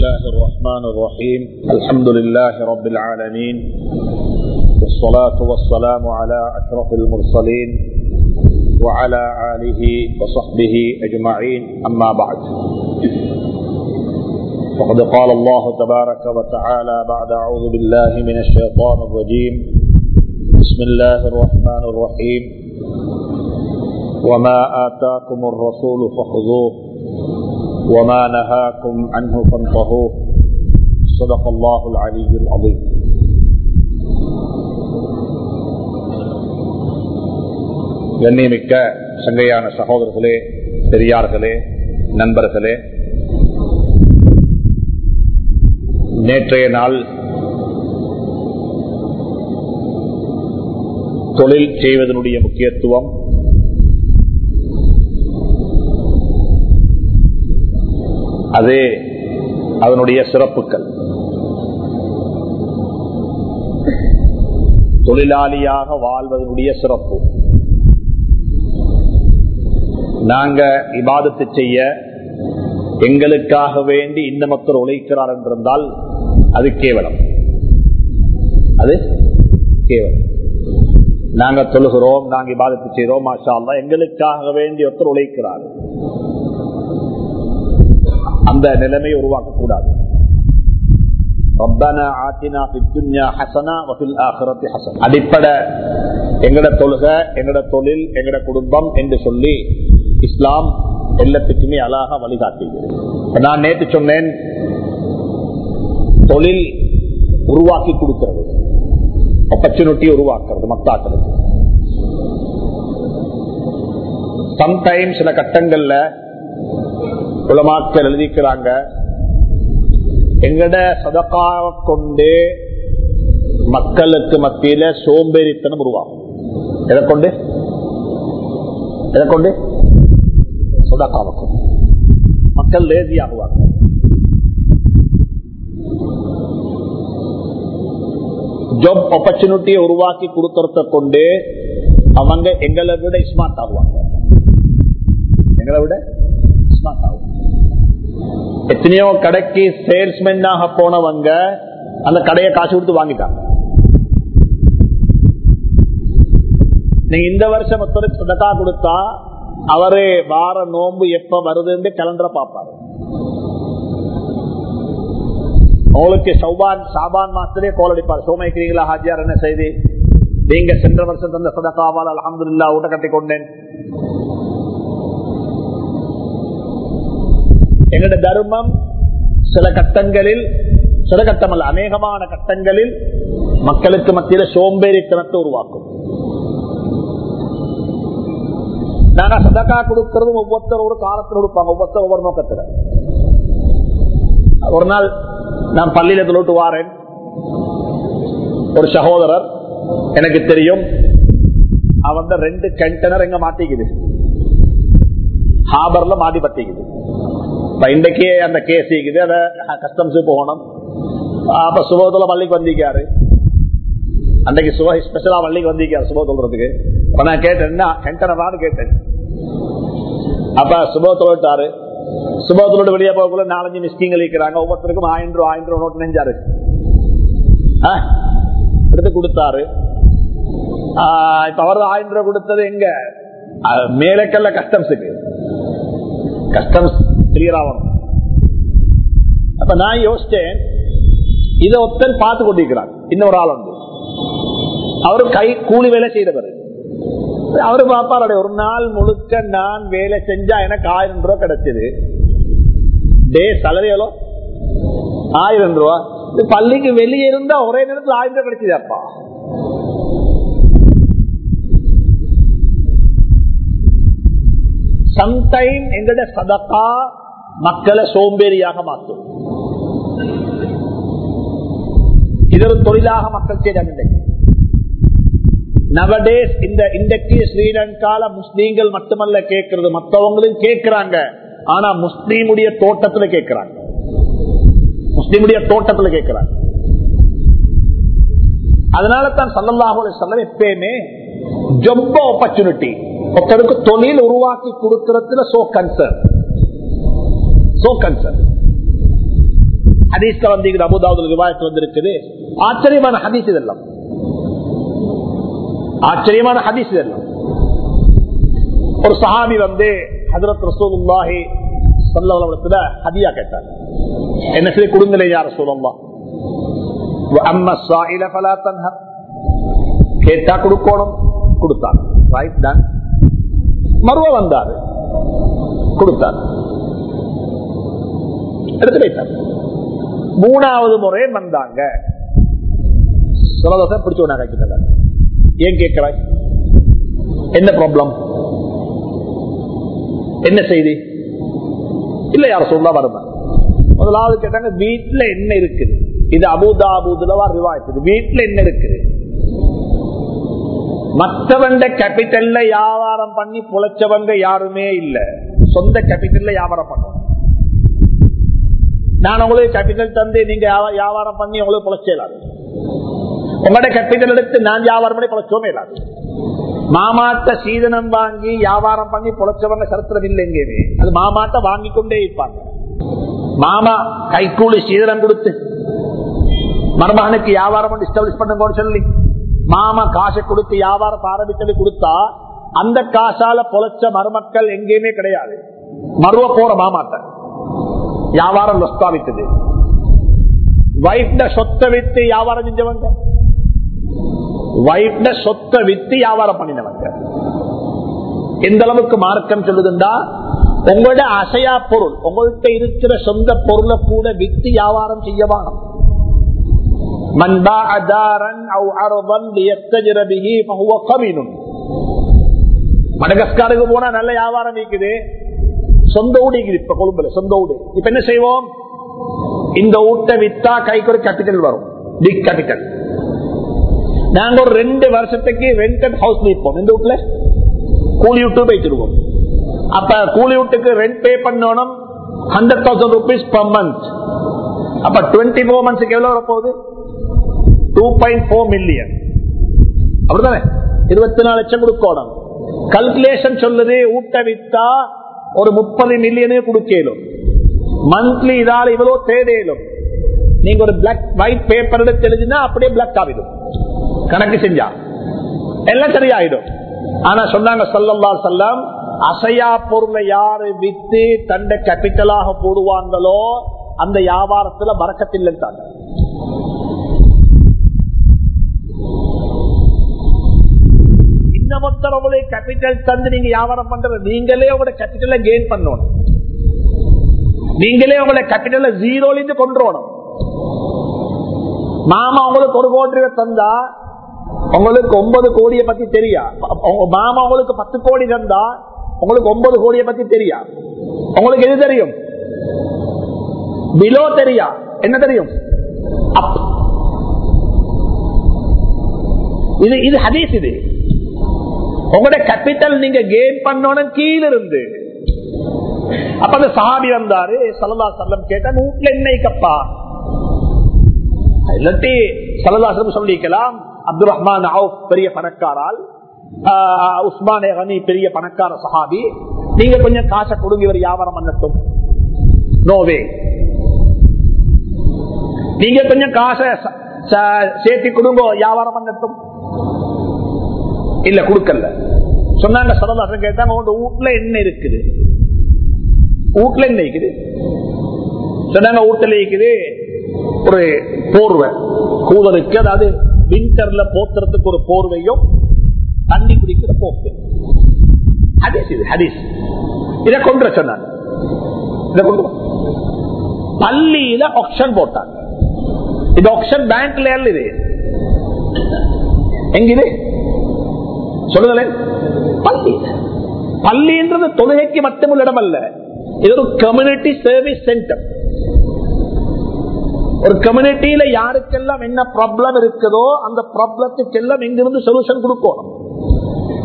الله الرحمن الرحيم الحمد لله رب العالمين والصلاة والسلام على أشرف المرسلين وعلى آله وصحبه أجمعين أما بعد فقد قال الله تبارك وتعالى بعد أعوذ بالله من الشيطان الرجيم بسم الله الرحمن الرحيم وما آتاكم الرسول فخذوه وما نهاكم عنه فانتهوه صدق الله العلي العظيم கண்ணியமிக்க சங்கையான சகோதரர்களே பெரியார்களே நண்பர்களே நேற்றைய நாள் தொழில் செய்வதனுடைய முக்கியத்துவம் அதே அதனுடைய சிறப்புகள். தொழிலாளியாக வாழ்வதனுடைய சிறப்பு. நாங்க இபாதத்தை செய்ய எங்களுக்காக வேண்டி இந்த மக்கள் உழைக்கிறார் என்றிருந்தால் அது கேவலம். அது கேவலம். நாங்க தொழுகிறோம் நாங்க இபாதத்தை செய்கிறோம் மாஷா எங்களுக்காக வேண்டி ஒருத்தர் உழைக்கிறார். அந்த நிலைமையை உருவாக்கக்கூடாது. அடிப்படை எங்கட தொழுக எங்கட தொழில் எங்கட குடும்பம் என்று சொல்லி இஸ்லாம் எல்லாத்துக்குமே அழகா வழிகாட்டுகிறது நான் நேற்று சொன்னேன் தொழில் உருவாக்கி கொடுக்கிறது. ஆப்பர்ச்சுனிட்டி உருவாக்குறது மத்தாக்களுக்கு சம்டைம் சில கட்டங்கள்ல உலமாக்கள் எழுதிக்கிறாங்க. எங்கட சதக்காக கொண்டு மக்களுக்கு மத்தியில சோம்பேறித்தனம் உருவாகும். எதை கொண்டு? எதை கொண்டு? சதக்காவை கொண்டு. மக்கள் லேசி ஆகுவாங்க ஜாப் ஆப்பர்ச்சுனிட்டியை உருவாக்கி கொடுக்கறத கொண்டு அவங்க எங்களை விட ஸ்மார்ட் ஆகுவாங்க. எங்களை விட ஸ்மார்ட் ஆகும் எத்தனையோ கடைக்கு சேல்ஸ்மேனாக போனவங்க அந்த கடையை காசு கொடுத்து வாங்கிட்டாங்க. நீங்க இந்த வருஷம் ஒருத்தருக்கு சதக்கா கொடுத்தா அவரு வார நோம்பு எப்ப வருதுன்னு கலண்டரை பார்ப்பாரு. உங்களுக்கு சௌபான் சாபான் மாசத்திலே கோல் அடிப்பார். சோமைக்கிறீங்களா ஹாஜியார் என்ன செய்தி? நீங்க சென்ற வருஷம் தந்த சதக்காவால் அலமதுல்லா ஊட்ட கட்டி கொண்டேன். எங்களோட தர்மம் சில கட்டங்களில் சில கட்டம் அல்ல அநேகமான கட்டங்களில் மக்களுக்கு மத்தியில சோம்பேறித்தனத்தை உருவாக்கும். நாங்க சதக்கா கொடுக்கறதும் ஒவ்வொருத்தர் ஒரு காலத்தில் கொடுப்பாங்க ஒவ்வொருத்தர் ஒவ்வொரு நோக்கத்துல. ஒரு நாள் நான் பள்ளியில தொழிட்டு வாரேன். ஒரு சகோதரர் எனக்கு தெரியும் அவன் ரெண்டு கண்டனர் எங்க மாட்டிக்குது? ஹாபர்ல மாட்டி பத்திக்குது இன்றைக்கே அந்த கேஸ் இருக்குது அதை கஸ்டம்ஸ் போகணும். அப்ப சுபத்துல பள்ளிக்கு வந்திருக்காரு. அன்றைக்கு சுப ஸ்பெஷலா பள்ளிக்கு வந்திருக்காரு சுப சொல்றதுக்கு. அப்ப நான் கேட்டேன் என்ன கண்டனவான்னு கேட்டேன். அப்ப சுப தொழிட்டாரு சுபத்தோடு வெளியே போகக்குள்ள நாலஞ்சு மிஸ்கிங்கள் இருக்கிறாங்க. ஒவ்வொருத்தருக்கும் ஆயிரம் ரூபா ஆயிரம் ரூபா நோட்டு நெஞ்சாரு. எடுத்து கொடுத்தாரு. இப்ப அவர் ஆயிரம் ரூபாய் கொடுத்தது எங்க? மேலக்கல்ல கஸ்டம்ஸுக்கு கஸ்டம்ஸ் கிளியர் அப்ப நான் யோசிச்சேன் இதை ஒருத்தர் பார்த்து கொண்டிருக்கிறார். இன்னொரு ஆள் வந்து. அவரு கை கூலி வேலை செய்தவர் அவரு பாப்பாரு ஒரு நாள் முழுக்க நான் வேலை செஞ்சா எனக்கு ஆயிரம் ரூபாய் கிடைச்சது. டே சலரி எவ்வளோ? ஆயிரம் ரூபா. பள்ளிக்கு வெளியே இருந்தா ஒரே நேரத்தில் ஆயிரம் ரூபாய் கிடைச்சதாப்பா சம்டைம் எங்கட சதக்கா மக்களை சோம்பேறியாக மாற்றும். இது ஒரு தொழிலாக மக்கள் செய்தாங்க நவடேஸ் இந்த இன்றைக்கு ஸ்ரீலங்கால முஸ்லீம்கள் மட்டுமல்ல கேட்கறது மற்றவங்களும் கேட்கிறாங்க ஆனா முஸ்லீமுடைய தோட்டத்துல கேட்கிறாங்க முஸ்லீமுடைய தோட்டத்துல கேட்கிறாங்க அதனால தான் சல்லல்லாஹு சொல்ல எப்பயுமே ஜொம்ப ஆப்பர்ச்சுனிட்டி ஒருத்தருக்கு தொழில் உருவாக்கி கொடுக்கறதுல சோ கன்சர்ன் சோ கன்சர்ன் ஹதீஸ்ல வந்து அபுதாவுல் விவாயத்து வந்திருக்குது. ஆச்சரியமான ஹதீஸ் இதெல்லாம். ஆச்சரியமான ஹதீஸ் இதெல்லாம். ஒரு சஹாபி வந்து ஹதரத் ரசூலுல்லாஹி சொல்லவளத்துல ஹதியா கேட்டார். என்ன சொல்லி கொடுங்களே யார் சொல்லலாம் அம்மா சாயில பலா தன்ஹர். கேட்டா கொடுக்கணும். கொடுத்தார். ரைட் டன் மருவ வந்தாரு. கொடுத்தார். எடுத்து வைத்தார். மூணாவது முறை வந்தாங்க. சொல்லதோசை பிடிச்ச ஒண்ணா கேட்கிறாங்க ஏன் கேட்கிறாய்? என்ன ப்ராப்ளம் என்ன செய்தி? இல்ல யார சொல்ல வருமா? முதலாவது கேட்டாங்க வீட்டுல என்ன இருக்குது? இது அபுதாபுதுலவா ரிவாய்த்து வீட்டுல என்ன இருக்குது? மற்றவண்ட கேபிட்டல்ல வியாபாரம் பண்ணி புழைச்சவங்க யாருமே இல்ல. சொந்த கேபிட்டல்ல வியாபாரம் பண்ணுவாங்க. நான் உங்களுக்கு கேபிட்டல் தந்து நீங்க வியாபாரம் பண்ணி உங்களுக்கு புழைச்சலாது உங்களோட கேபிட்டல் எடுத்து நான் வியாபாரம் பண்ணி புழைச்சோமே இல்லாது மாமாட்ட சீதனம் வாங்கி வியாபாரம் பண்ணி புழைச்சவங்க சரித்திரம் இல்லை எங்கேயுமே. அது மாமாட்ட வாங்கி கொண்டே இருப்பாங்க. மாமா கைக்கூலி சீதனம் கொடுத்து மருமகனுக்கு வியாபாரம் பண்ணி எஸ்டாப்ளிஷ் பண்ணுங்கன்னு சொல்லி மாமா காசை கொடுத்து வியாபாரத்தை ஆரம்பிச்சது கொடுத்தா அந்த காசால பொழைச்ச மருமக்கள் எங்கேயுமே கிடையாது. மருவ போற மாமாட்ட. வியாபாரம் நஷ்டாவிட்டது வைப்ட சொத்தை வித்து வியாபாரம் செஞ்சவங்க வைப்ட சொத்தை வித்து வியாபாரம் பண்ணினவங்க எந்த அளவுக்கு மார்க்கம் சொல்லுதுண்டா உங்களோட அசையா பொருள் உங்கள்கிட்ட இருக்கிற சொந்த பொருளை கூட வித்து வியாபாரம் செய்ய வானம் மடகஸ்காருக்கு போனா நல்ல வியாபாரம் இருக்குது சொந்த ஊடு இப்ப கொழும்புல சொந்த ஊடு. இப்ப என்ன செய்வோம்? இந்த ஊட்டை வித்தா கைக்கு ஒரு கேபிட்டல் வரும். பிக் கேபிட்டல் நாங்க ஒரு ரெண்டு வருஷத்துக்கு ரெண்டட் ஹவுஸ் நிற்போம் இந்த வீட்டுல கூலி விட்டு போயிட்டுருவோம் அப்ப கூலி விட்டுக்கு ரெண்ட் பே பண்ணணும். Hundred thousand rupees per month அப்ப டுவெண்ட்டி ஃபோர் மந்த்ஸுக்கு எவ்வளவு வரப்போகுது? டூ பாயிண்ட் ஃபோர் மில்லியன் அப்படித்தானே? இருபத்தி நாலு லட்சம் கொடுக்கணும். கல்குலேஷன் சொல்லுது ஊட்ட வித்தா ஒரு முப்பது மில்லியனே கொடுக்கலும். மந்த்லி இதால இவ்வளவு தேடையிலும் நீங்க ஒரு பிளாக் ஒயிட் பேப்பர் எடுத்து எழுதினா அப்படியே பிளாக் ஆகிடும். கணக்கு செஞ்சா. எல்லாம் சரியாயிடும். ஆனா சொன்னாங்க சொல்லல்லா செல்லம் அசையா பொருளை யாரு வித்து தண்டை கேபிட்டலாக போடுவாங்களோ அந்த வியாபாரத்துல மறக்கத்தில்லைட்டாங்க இன்னமொத்தர் உங்களுடைய கேபிட்டல் தந்து நீங்க வியாபாரம் பண்றது நீங்களே உங்களோட கேபிட்டல கெயின் பண்ணணும். நீங்களே உங்களோட கேபிட்டல ஜீரோல இருந்து கொண்டு வரணும் மாமா உங்களுக்கு ஒரு கோடி ரூபாய் தந்தா உங்களுக்கு ஒன்பது கோடியை பத்தி தெரியா? மாமா உங்களுக்கு பத்து கோடி தந்தா உங்களுக்கு ஒன்பது கோடியை பத்தி தெரியா? உங்களுக்கு எது தெரியும்? பிலோ தெரியா? என்ன தெரியும்? இது இது ஹதீஸ் இது. உங்களோட கேபிட்டல் நீங்க கெயின் பண்ணணும் கீழ இருந்து. அப்ப அந்த சஹாபி வந்தாரு சலதா சல்லம் கேட்டா வீட்டுல என்னைக்கப்பா? இல்லாட்டி சல்லா சொல்லிக்கலாம் அப்துல் ரஹ்மான் பெரிய பணக்காரால் உஸ்மான் ஹனி பெரிய பணக்கார சஹாபி நீங்க கொஞ்சம் காசை கொடுங்க இவர் வியாபாரம் பண்ணட்டும். நோவே நீங்க கொஞ்சம் காசை சேர்த்தி கொடுங்க வியாபாரம் பண்ணட்டும். இல்ல கொடுக்கல. சொன்னாங்க சரதாசன் கேட்டாங்க உங்க வீட்டுல என்ன இருக்குது. வீட்டுல என்ன இருக்குது. சொன்னாங்க வீட்டுல இருக்குது. ஒரு போர்வை. கூதலுக்கு அதாவது விண்டர்ல போத்துறதுக்கு ஒரு போர்வையும் தண்ணி குடிக்கிற போக்கு. ஹதீஸ் இது ஹதீஸ். இதை கொண்டு சொன்னாங்க. இதை கொண்டு பள்ளியில ஆப்ஷன் போட்டாங்க. இது ஆப்ஷன் பேங்க்ல இது எங்க இது. சொல்லுங்களேன் பள்ளி. பள்ளின்றது தொழுகைக்கு மட்டும் இடம் அல்ல இது ஒரு கம்யூனிட்டி சர்வீஸ் சென்டர் ஒரு கம்யூனிட்டியில யாருக்கெல்லாம் என்ன ப்ராப்ளம் இருக்குதோ அந்த ப்ராப்ளத்துக்கு எல்லாம் இங்கிருந்து சொல்யூஷன் கொடுக்கணும்.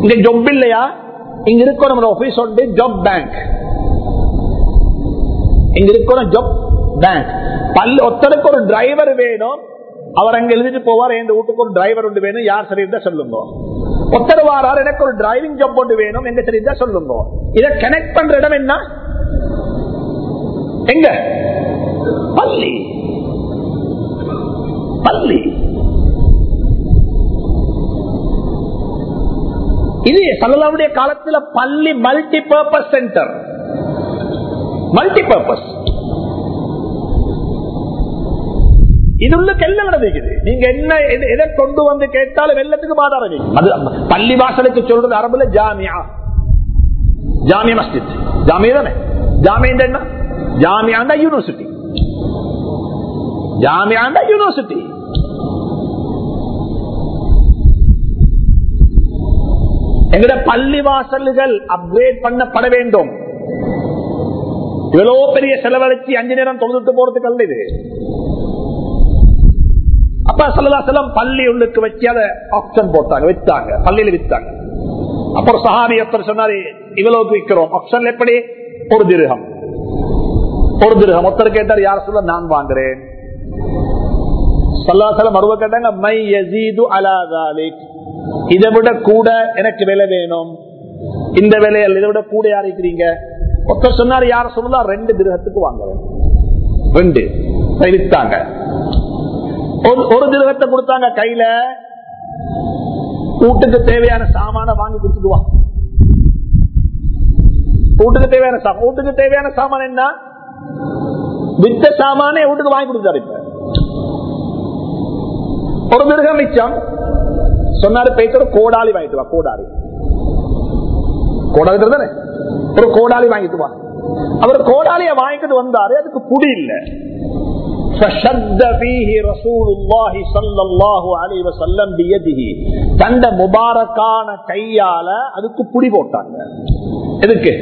இங்க ஜொப் இல்லையா? இங்க இருக்கணும் நம்ம ஆபீஸ் உண்டு ஜாப் பேங்க் இங்க இருக்கணும் ஜாப் பேங்க் பள்ளி ஒருத்தருக்கு ஒரு டிரைவர் வேணும். அவர் அங்க எழுதிட்டு போவார் எங்க வீட்டுக்கு ஒரு டிரைவர் ஒன்று வேணும். யார் சரி இருந்தா சொல்லுங்க. உத்தரவாரால் எனக்கு ஒரு டிரைவிங் ஜாப் ஒன்று வேணும். எங்க சரி சொல்லுங்க. இதை கனெக்ட் பண்ற இடம் என்ன? எங்க? பள்ளி. பள்ளி. இது சல்லல்லாவுடைய காலத்துல பள்ளி multi purpose centre multi purpose இது கெல்ல நீங்க என்ன எதை கொண்டு வந்து கேட்டாலும் வெள்ளத்துக்கு பாதாரம் அது பள்ளி வாசலுக்கு சொல்றது அரபுல ஜாமியா ஜாமியா மஸ்ஜித் ஜாமியா தானே ஜாமியா என்ன ஜாமியாண்டா யூனிவர்சிட்டி ஜாமியாண்டா யூனிவர்சிட்டி எங்கட பள்ளி வாசல்கள் அப்கிரேட் பண்ணப்பட வேண்டும் இவ்வளவு பெரிய செலவழிச்சு அஞ்சு நேரம் தொழுதுட்டு போறதுக்கு அல்ல இது அப்ப சல்லா செல்லம் பள்ளி உள்ளுக்கு வைக்காத ஆப்ஷன் போட்டாங்க வித்தாங்க. பள்ளியில வித்தாங்க. அப்புறம் சஹாபி எப்படி சொன்னாரு இவ்வளவுக்கு விற்கிறோம் ஆப்ஷன் எப்படி? ஒரு திருகம் ஒரு திருகம் ஒருத்தர் கேட்டார் யார் சொல்ல நான் வாங்குறேன்? சல்லா செல்லம் மறுவ கேட்டாங்க மை யசீது அலாதாலிக் இதை விட கூட எனக்கு விலை வேணும். இந்த விலையில் இதை விட கூட யார் இருக்கிறீங்க ஒருத்தர் சொன்னார் யார் சொல்லலாம் ரெண்டு திருகத்துக்கு வாங்குறேன். ரெண்டு. வித்தாங்க. ஒரு- திருகத்தை கொடுத்தாங்க கையில. வீட்டுக்கு தேவையான சாமான வாங்கி கொடுத்துடுவான் வீட்டுக்கு தேவையான சாமான் வீட்டுக்கு தேவையான சாமான் என்ன? வித்த சாமானே வீட்டுக்கு வாங்கி கொடுத்தாரு இப்ப. ஒரு மிருகம் மிச்சம். சொன்னாரு பேசுற கோடாலி வாங்கிட்டு வா கோடாலி. கோடாலி தானே? ஒரு கோடாலி வாங்கிட்டு வா. அவர் கோடாலிய வாங்கிட்டு வந்தாரு அதுக்கு புடி இல்லை. فشد فيه رسول الله صلى الله عليه وسلم بيده தண்ட முபாரக்கான கையால அதுக்கு புடி போட்டாங்க எதுக்கு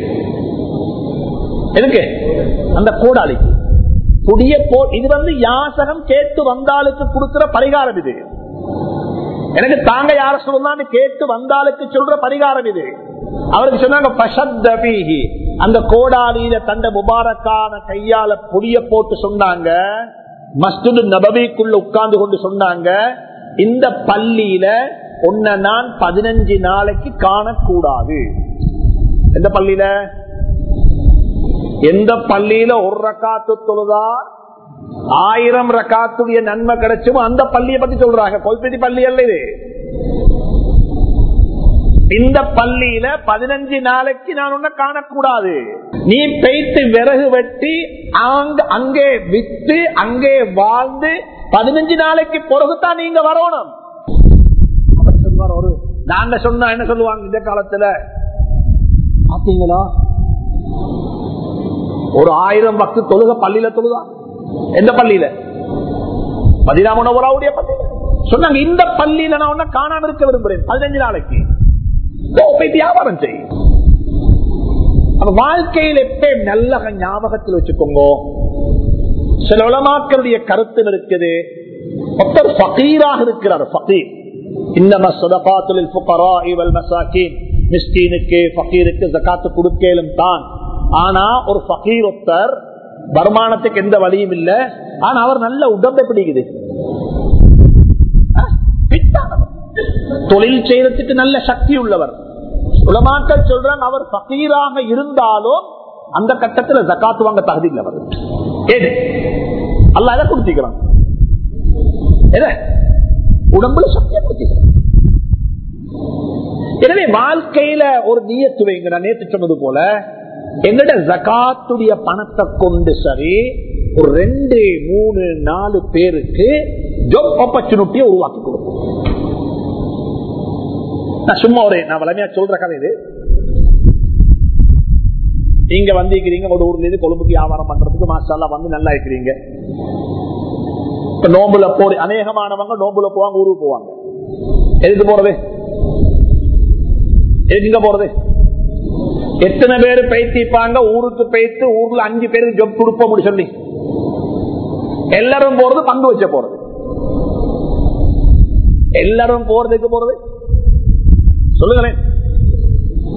எதுக்கு அந்த கோடாலிக்கு புடிய போ இது வந்து யாசகம் கேட்டு வந்தாளுக்கு கொடுக்கிற பரிகாரம் இது எனக்கு தாங்க யார சொல்லலாம்னு கேட்டு வந்தாளுக்கு சொல்ற பரிகாரம் இது அவருக்கு சொன்னாங்க "ஃபஷத்த ஃபீஹி." அந்த கோடாலியில தந்த முபாரக்கான கையால புடிய போட்டு சொன்னாங்க. மஸ்ஜிது நபவிக்குள்ள உட்கார்ந்து கொண்டு சொன்னாங்க. இந்த பள்ளியில உன்னை நான் பதினஞ்சு நாளைக்கு காணக்கூடாது. எந்த பள்ளியில? எந்த பள்ளியில ஒரு ரக்காத்து தொழுதா? ஆயிரம் ரக்காத்துடைய நன்மை கிடைச்சும் அந்த பள்ளியை பத்தி சொல்றாங்க. கொல்பதி பள்ளி அல்ல இது. இந்த பள்ளியில பதினஞ்சு நாளைக்கு நான் உன்ன காணக்கூடாது. நீ பெய்த்து விறகு வெட்டி அங்கே வித்து அங்கே வாழ்ந்து பதினஞ்சு நாளைக்கு பிறகுதான் நீங்க வரணும். அவர் சொல்வார் ஒரு நாங்க சொன்னா என்ன சொல்லுவாங்க இந்த காலத்துல? பாத்தீங்களா? ஒரு ஆயிரம் பக்து தொழுக பள்ளியில தொழுதா? எந்த பள்ளியில? மதினாமனவராவுடைய பள்ளியில. சொன்னாங்க இந்த பள்ளியில நான் உன்னை காணாம இருக்க விரும்புறேன் பதினஞ்சு நாளைக்கு. போய் வியாபாரம் செய் அப்ப வாழ்க்கையில் எப்பயும் நல்ல ஞாபகத்தில் வச்சுக்கோங்க. சில உலமாக்களுடைய கருத்து இருக்குது. ஒருத்தர் ஃபகீராக இருக்கிறார் ஃபகீர். இன்னம சதகாத்துலில் ஃபுகராஇ வல் மசாகீன். மிஸ்கீனுக்கு ஃபகீருக்கு ஜகாத்து கொடுக்கலும் தான். ஆனா ஒரு ஃபகீர் ஒருத்தர் வருமானத்துக்கு எந்த வழியும் இல்ல. ஆனா அவர் நல்ல உடம்பை பிடிக்குது. தொழில் செய்யறதுக்கு நல்ல சக்தி உள்ளவர். உலமாக்கள் சொல்றாங்க அவர் பகீராக இருந்தாலும் அந்த கட்டத்தில் ஜக்காத்து வாங்க தகுதி இல்லவர் ஏது? அல்ல அதை கொடுத்திக்கிறான் உடம்புல சக்தியை கொடுத்திக்கிறான் எனவே வாழ்க்கையில ஒரு நீயத்து வைங்க. நான் நேற்று சொன்னது போல எங்கட ஜகாத்துடைய பணத்தை கொண்டு சரி ஒரு ரெண்டு மூணு நாலு பேருக்கு ஜாப் ஆப்பர்ச்சுனிட்டியை உருவாக்கி கொடுக்கும் நான் சும்மா ஒரு நான் வளமையா சொல்ற கதை இது. நீங்க வந்திருக்கிறீங்க ஒரு ஊர்ல இருந்து கொழும்புக்கு வியாபாரம் பண்றதுக்கு மாசாலா வந்து நல்லா இருக்கிறீங்க. இப்ப நோம்புல போ அநேகமானவங்க நோம்புல போவாங்க ஊருக்கு போவாங்க. எதுக்கு போறது? எங்க போறது? எத்தனை பேர் பயிற்சிப்பாங்க ஊருக்கு பயிர்த்து ஊர்ல அஞ்சு பேருக்கு ஜப் கொடுப்போம் சொல்லி. எல்லாரும் போறது பங்கு வச்ச போறது. எல்லாரும் போறதுக்கு போறது? சொல்லுங்களேன்.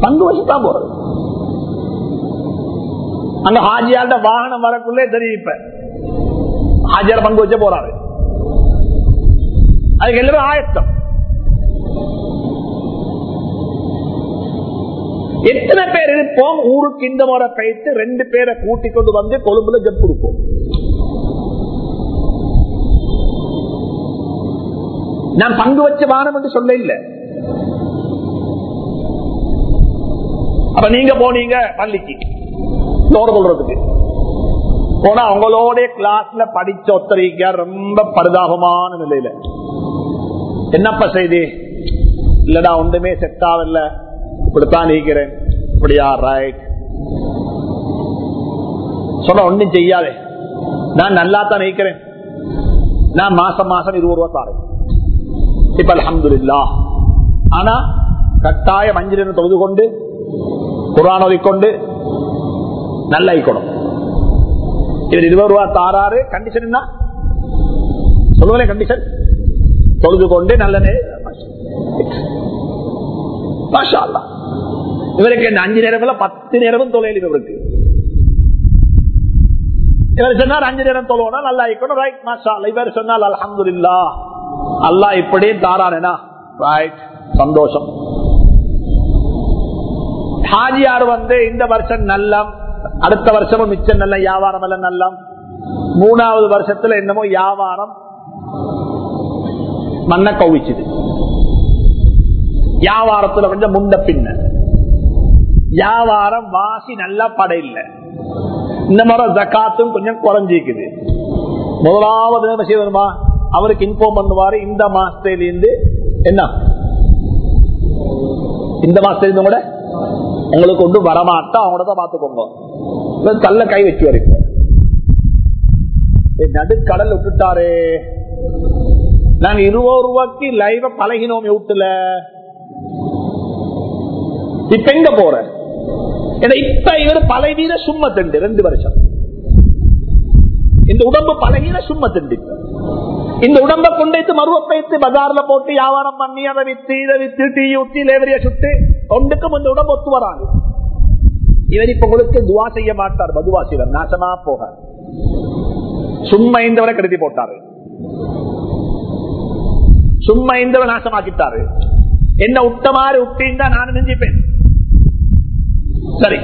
பங்கு வச்சுதான் போறது. அங்க ஹாஜியார்ட வாகனம் வரக்குள்ளே தெரியும் இப்ப. ஹாஜியார் பங்கு வச்ச போறாரு. அதுக்கு எல்லாரும் ஆயத்தம். எத்தனை பேர் இருப்போம்? ஊருக்கு இந்த முறை பயிட்டு ரெண்டு பேரை கூட்டிக் கொண்டு வந்து கொழும்புல ஜப் கொடுப்போம். நான் பங்கு வச்ச வானம் என்று சொல்ல இல்லை. அப்ப நீங்க போனீங்க பள்ளிக்கு. தோற கொள்றதுக்கு போனா அவங்களோட கிளாஸ்ல படிச்ச ஒத்தரிக்க ரொம்ப பரிதாபமான நிலையில. என்னப்பா செய்தி? இல்லடா ஒன்றுமே செட் ஆகல இப்படித்தான் நீக்கிறேன் இப்படியா ரைட் சொல்ல ஒன்றும் செய்யாதே. நான் நல்லா தான் நீக்கிறேன் நான் மாசம் மாசம் இருபது ரூபா தாரேன். இப்ப அலமதுல்லா ஆனா கட்டாயம் அஞ்சு தொழுது கொண்டு குரான் ஓதிக்கொண்டு நல்ல ஐக்கணும். இவர் இருபது ரூபா தாராரு கண்டிஷன் என்ன? சொல்லுவலே கண்டிஷன் தொழுது கொண்டு நல்ல இவருக்கு அஞ்சு நேரம் பத்து நேரமும் தொழில் இவருக்கு இவர் சொன்னார் அஞ்சு நேரம் தொழுவோம் நல்லா இருக்கணும் ரைட் மாஷா இவர் சொன்னால் அலமது இல்லா அல்லா இப்படியே தாரானா ரைட் சந்தோஷம். ஹாஜியார் வந்து இந்த வருஷம் நல்லம் அடுத்த வருஷமும் மிச்சம் நல்ல வியாபாரம் எல்லாம் நல்லம். மூணாவது வருஷத்துல என்னமோ வியாபாரம் மண்ண கவிச்சுது வியாபாரத்துல கொஞ்சம் முண்ட பின்ன. வியாபாரம் வாசி நல்லா படையில்லை இந்த மாதிரி ஜக்காத்தும் கொஞ்சம் குறைஞ்சிக்குது. முதலாவது என்ன செய்வதுமா அவருக்கு இன்ஃபார்ம் பண்ணுவாரு இந்த மாசத்திலிருந்து என்ன? இந்த மாசத்திலிருந்து கூட உங்களுக்கு ஒன்று வரமாட்டா அவங்கள தான் பாத்துக்கோங்க கல்ல கை வச்சு வரைக்கும் நடுக்கடல் விட்டுட்டாரு. நாங்க இருபது ரூபாய்க்கு லைவ பழகினோம் வீட்டுல. இப்ப எங்க போற? இப்ப இவர் பழகின சும்மா தண்டு ரெண்டு வருஷம். இந்த உடம்பு பழகின சும்மா தண்டு இந்த உடம்ப கொண்டு மருவப்பைத்து பஜார்ல போட்டு வியாபாரம் பண்ணி அதை வித்து இதை வித்து டீ ஊத்தி லேவரிய சுட்டு ஒன்றுக்கும் இந்த உடம்பு ஒத்து வராது. இவர் இப்ப உங்களுக்கு துவா செய்ய மாட்டார் மதுவாசிவர் நாசமா போக சும்மா இந்தவரை கருதி போட்டாரு. சும்மா இந்தவரை நாசமாக்கிட்டாரு. என்ன விட்ட மாதிரி விட்டீங்கன்னா நான் நெஞ்சிப்பேன். சரி.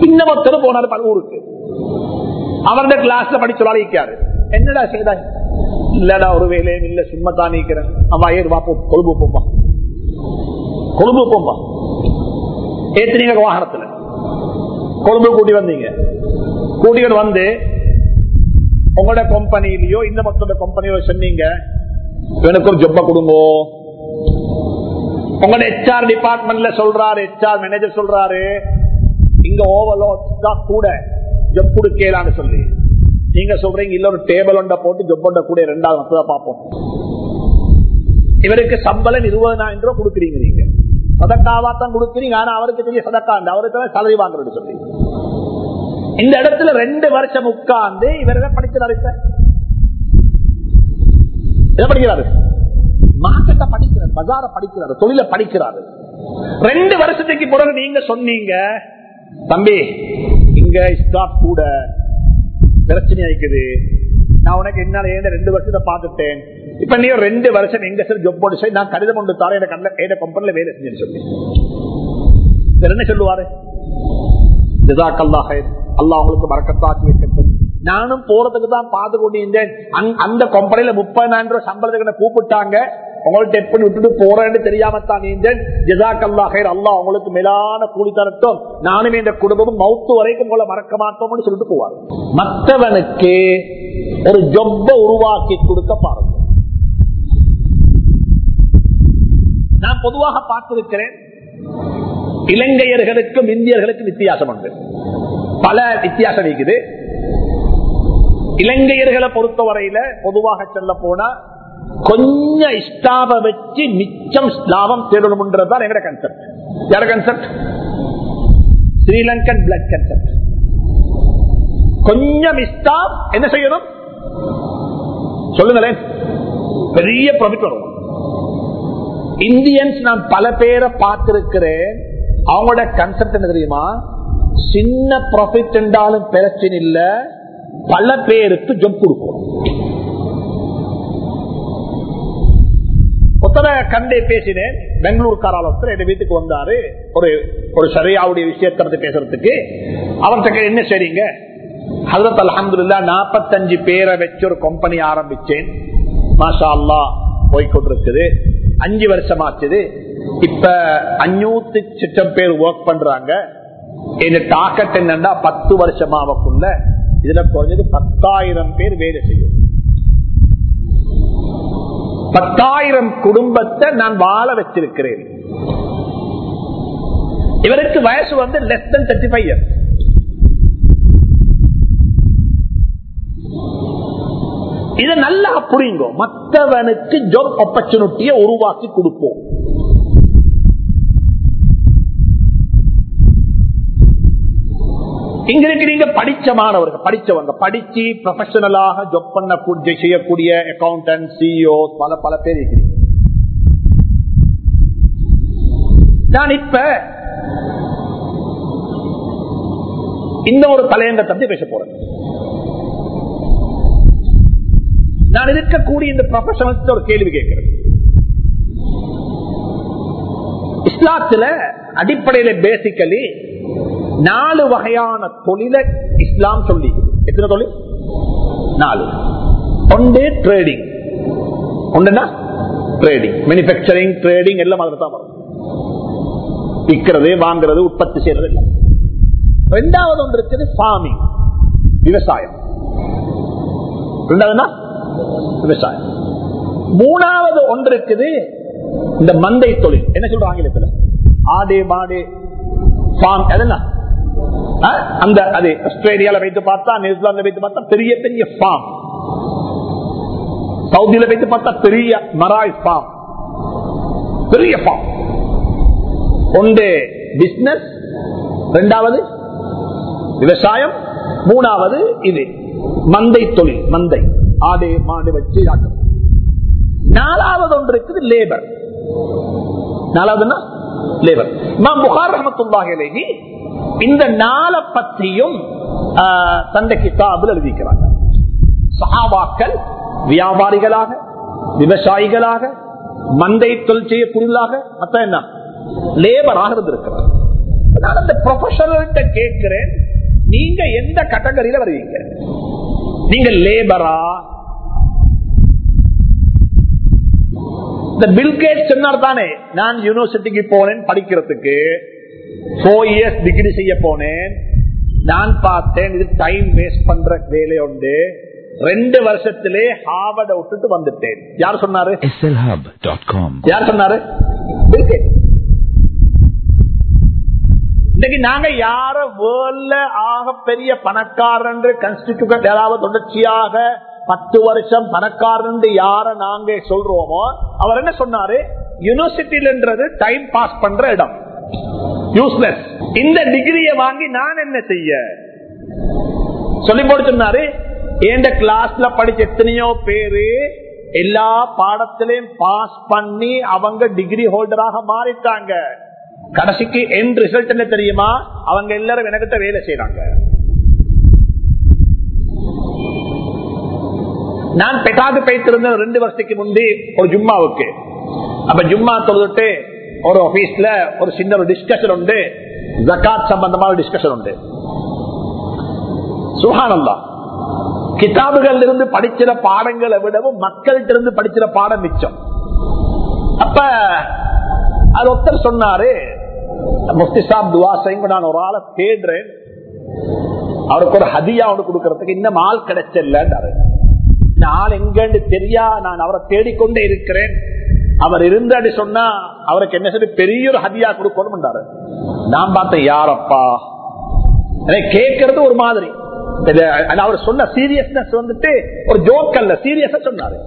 இன்னும் ஒருத்தர் போனாரு பல ஊருக்கு. அவருடைய கிளாஸ்ல படிச்சு வளைக்காரு என்னடா செய்தாங்க இல்லடா ஒரு வேலையும் இல்ல சும்மா தான் நீக்கிறேன் அம்மா ஏறு வாப்போம் கொழும்பு போப்பா. கொழும்பு போம்பா ஏத்துனீங்க வாகனத்துல. கொழும்பு கூட்டி வந்தீங்க. கூட்டிகிட்டு வந்து உங்களோட கம்பெனிலயோ இந்த மக்களோட கம்பெனியோ சொன்னீங்க. எனக்கு ஒரு ஜொப்ப கொடுங்கோ. உங்களோட ஹெச்ஆர் டிபார்ட்மெண்ட்ல சொல்றாரு ஹெச்ஆர் மேனேஜர் சொல்றாரு. இங்க ஓவர்லோட் தான் கூட ஜப் கொடுக்கலான்னு சொல்லி. நீங்க சொல்றீங்க இல்ல ஒரு டேபிள் ஒண்ட போட்டு ஜொப்பொண்ட கூட ரெண்டாவது அப்பதான் பார்ப்போம். இவருக்கு சம்பளம் இருபதாயிரம் ரூபாய் கொடுக்குறீங்க நீங்க. சதக்காவா தான் கொடுக்குறீங்க ஆனா அவருக்கு தெரிய சதக்கா அவருக்கு சலரி வாங்குறது சொல்லி இந்த இடத்துல ரெண்டு வருஷம் உட்கார்ந்து இவரை படிக்கிறாரு இப்ப? என்ன படிக்கிறாரு? மார்க்கெட்ட படிக்கிறார் பஜார படிக்கிறாரு தொழில படிக்கிறாரு. ரெண்டு வருஷத்துக்கு பிறகு நீங்க சொன்னீங்க தம்பி இங்க ஸ்டாப் கூட பிரச்சனை ஆயிக்குது. நான் உனக்கு என்னால ஏன் ரெண்டு வருஷத்தை பார்த்துட்டேன். இப்ப நீ ரெண்டு வருஷம் எங்க சார் ஜொப் போட்டு நான் கடிதம் கொண்டு தர எனக்கு கம்பெனில வேலை செஞ்சு சொல்லி. என்ன சொல்லுவாரு? அல்லா உங்களுக்கு மறக்கத்தாக்கி வைக்கிறது நானும் போறதுக்கு தான் பார்த்து கொண்டிருந்தேன். அந்த கம்பெனில முப்பதாயிரம் ரூபாய் சம்பளத்துக்கு கூப்பிட்டாங்க? உங்கள்ட்ட எப்படி விட்டுட்டு போறேன்னு தெரியாமத்தான் நீந்தேன். ஜிசாக்கல்லா ஹைர் அல்லா உங்களுக்கு மேலான கூலி தரட்டும். நானுமே இந்த குடும்பமும் மவுத்து வரைக்கும் உங்களை மறக்க மாட்டோம்னு சொல்லிட்டு போவார். மற்றவனுக்கு ஒரு ஜொப்ப உருவாக்கி கொடுக்க பாருங்க. நான் பொதுவாக பார்த்திருக்கிறேன். இலங்கையர்களுக்கும் இந்தியர்களுக்கும் வித்தியாசம் உண்டு. பல வித்தியாசம் இருக்குது. இலங்கையர்களை பொறுத்தவரையில பொதுவாக சொல்ல போனா கொஞ்சம் இஷ்டாப வச்சு மிச்சம் லாபம் தேடணும்ன்றதுதான் எங்கட கன்செப்ட் யார கன்செப்ட் ஸ்ரீலங்கன் பிளட் கன்செப்ட் கொஞ்சம் இஷ்டாப் என்ன செய்யணும்? சொல்லுங்களேன். பெரிய ப்ராஃபிட் வரும். இந்தியன்ஸ் நான் பல பேரை பார்த்திருக்கிறேன். அவங்களோட கன்செப்ட் என்ன தெரியுமா? சின்ன ப்ராஃபிட் என்றாலும் பிரச்சனை இல்லை. பல பேருக்கு ஜொப் கொடுக்கும். ஒத்தனை கண்டே பேசினேன். பெங்களூர் காராளத்தில் என் வீட்டுக்கு வந்தாரு. ஒரு ஒரு சரியாவுடைய விஷயத்தை பேசுறதுக்கு. அவர்கிட்ட என்ன சரிங்க ஹசரத் அலமதுல்லா நாற்பத்தஞ்சு பேரை வச்சு ஒரு கம்பெனி ஆரம்பிச்சேன். மாஷா அல்லா போய்கொண்டிருக்குது அஞ்சு வருஷம் ஆச்சுது இப்ப அஞ்சூத்தி சிட்டம் பேர் ஒர்க் பண்றாங்க. இந்த டாக்கெட் என்னன்னா பத்து வருஷமாவக்குள்ள இதுல குறைஞ்சது பத்தாயிரம் பேர் வேலை செய்யும். பத்தாயிரம் குடும்பத்தை நான் வாழ வச்சிருக்கிறேன். இவருக்கு வயசு வந்து less than thirty five years இதை நல்லா புரியுங்க. மற்றவனுக்கு ஜாப் ஆப்பர்ச்சுனிட்டியை உருவாக்கி கொடுப்போம். இங்க இருக்கிறீங்க படிச்ச மாணவர்கள் படிச்சவங்க. படிச்சு ப்ரொஃபஷனலாக ஜப் பண்ண செய்யக்கூடிய அக்கௌண்டன்ட் சிஇஓ பல பல பேர் இருக்கிறீங்க. நான் இப்ப இந்த ஒரு தலையங்கத்தை பத்தி பேச போறேன். நான் இருக்கக்கூடிய இந்த ப்ரொஃபஷனல் ஒரு கேள்வி கேட்கிறேன். இஸ்லாத்துல அடிப்படையில பேசிக்கலி நாலு வகையான தொழிலை இஸ்லாம் சொல்லி. எத்தனை தொழில்? நாலு. ஒன்று ட்ரேடிங் ஒன்றுனா ட்ரேடிங் மேனுபேக்சரிங் ட்ரேடிங் எல்லாம் அதில் தான் வரும். விற்கிறது வாங்குறது உற்பத்தி செய்யறது எல்லாம். ரெண்டாவது ஒன்று இருக்குது ஃபார்மிங் விவசாயம். ரெண்டாவதுனா விவசாயம். மூணாவது ஒன்று இருக்குது இந்த மந்தை தொழில். என்ன சொல்ற ஆங்கிலத்தில் ஆடு மாடு ஃபார்ம் அதெல்லாம். அந்த அது ஆஸ்திரேலியால வைத்து பார்த்தா நியூசிலாந்துல வைத்து பார்த்தா பெரிய பெரிய ஃபார்ம் சவுதியில வைத்து பார்த்தா பெரிய மராய் ஃபார்ம் பெரிய ஃபார்ம் ஒன்று பிசினஸ் ரெண்டாவது விவசாயம் மூணாவது இது மந்தை தொழில் மந்தை. ஆடு மாடு வச்சு ஆக்கம் நாலாவது ஒன்று இருக்குது லேபர் நாலாவதுன்னா லேபர் இமாம் புகார் ரஹமத்துல்லாஹி இந்த நாளை பற்றியும் தந்தை கிதாபில் எழுதிக்கிறாங்க சஹாபாக்கள் வியாபாரிகளாக விவசாயிகளாக மந்தை தொழில் செய்யக்கூடியவர்களாக மத்த என்ன? லேபராக இருந்திருக்கிறார். நான் அந்த ப்ரொஃபஷனல்கிட்ட கேட்கிறேன் நீங்க எந்த கட்டகரியில வருவீங்க? நீங்க லேபரா? இந்த பில்கேட் சொன்னார் தானே நான் யூனிவர்சிட்டிக்கு போனேன் படிக்கிறதுக்கு. போர் இயர்ஸ் டிகிரி செய்ய போனேன் நான் பார்த்தேன் இது டைம் வேஸ்ட் பண்ற வேலை உண்டு. ரெண்டு வருஷத்திலே ஹார்வர்ட விட்டுட்டு வந்துட்டேன். யார் சொன்னாரு? Slhub.com யார் சொன்னாரு? இன்னைக்கு நாங்க யார வேர்ல்ட்ல ஆக பெரிய பணக்காரன் கன்ஸ்டிடியூட் ஏதாவது தொடர்ச்சியாக பத்து வருஷம் பணக்காரன் யார நாங்க சொல்றோமோ அவர் என்ன சொன்னாரு? யூனிவர்சிட்டின்றது டைம் பாஸ் பண்ற இடம். யூஸ்லெஸ் இந்த டிகிரியை வாங்கி நான் என்ன செய்ய? சொல்லி போட்டு சொன்னாரு எந்த கிளாஸ்ல படிச்ச எத்தனையோ பேரு எல்லா பாடத்திலையும் பாஸ் பண்ணி அவங்க டிகிரி ஹோல்டராக மாறிட்டாங்க. கடைசிக்கு என் ரிசல்ட் என்ன தெரியுமா? அவங்க எல்லாரும் எனக்கிட்ட வேலை செய்யறாங்க நான் பெட்டாது பைத்திருந்தேன் ரெண்டு வருஷத்துக்கு முந்தி ஒரு ஜும்மாவுக்கு. அப்ப ஜும்மா தொழுதுட்டு ஒரு ஆபீஸ்ல ஒரு சின்ன ஒரு டிஸ்கஷன் உண்டு ஜக்காத் சம்பந்தமான டிஸ்கஷன் உண்டு சுகானந்தா கிதாபுகள் இருந்து படிச்சிட பாடங்களை விடவும் மக்கள்கிட்ட இருந்து படிச்சிட பாடம் மிச்சம் அப்ப அது ஒருத்தர் சொன்னாரு முஃப்தி சாப் நான் ஒரு ஆளை தேடுறேன் அவருக்கு ஒரு ஹதியா அவனுக்கு கொடுக்கறதுக்கு இன்னும் ஆள் கிடைச்சல்ல ஆள் எங்கன்னு தெரியா நான் அவரை தேடிக்கொண்டே இருக்கிறேன் அவர் இருந்தாடி சொன்னா அவருக்கு என்ன சொல்லி பெரிய ஒரு ஹதியா கொடுக்கணும் நான் பார்த்தேன் யாரப்பா? கேட்கறது ஒரு மாதிரி. அவர் சொன்ன சீரியஸ்னஸ் வந்துட்டு ஒரு ஜோக் அல்ல சீரியஸா சொன்னாரு.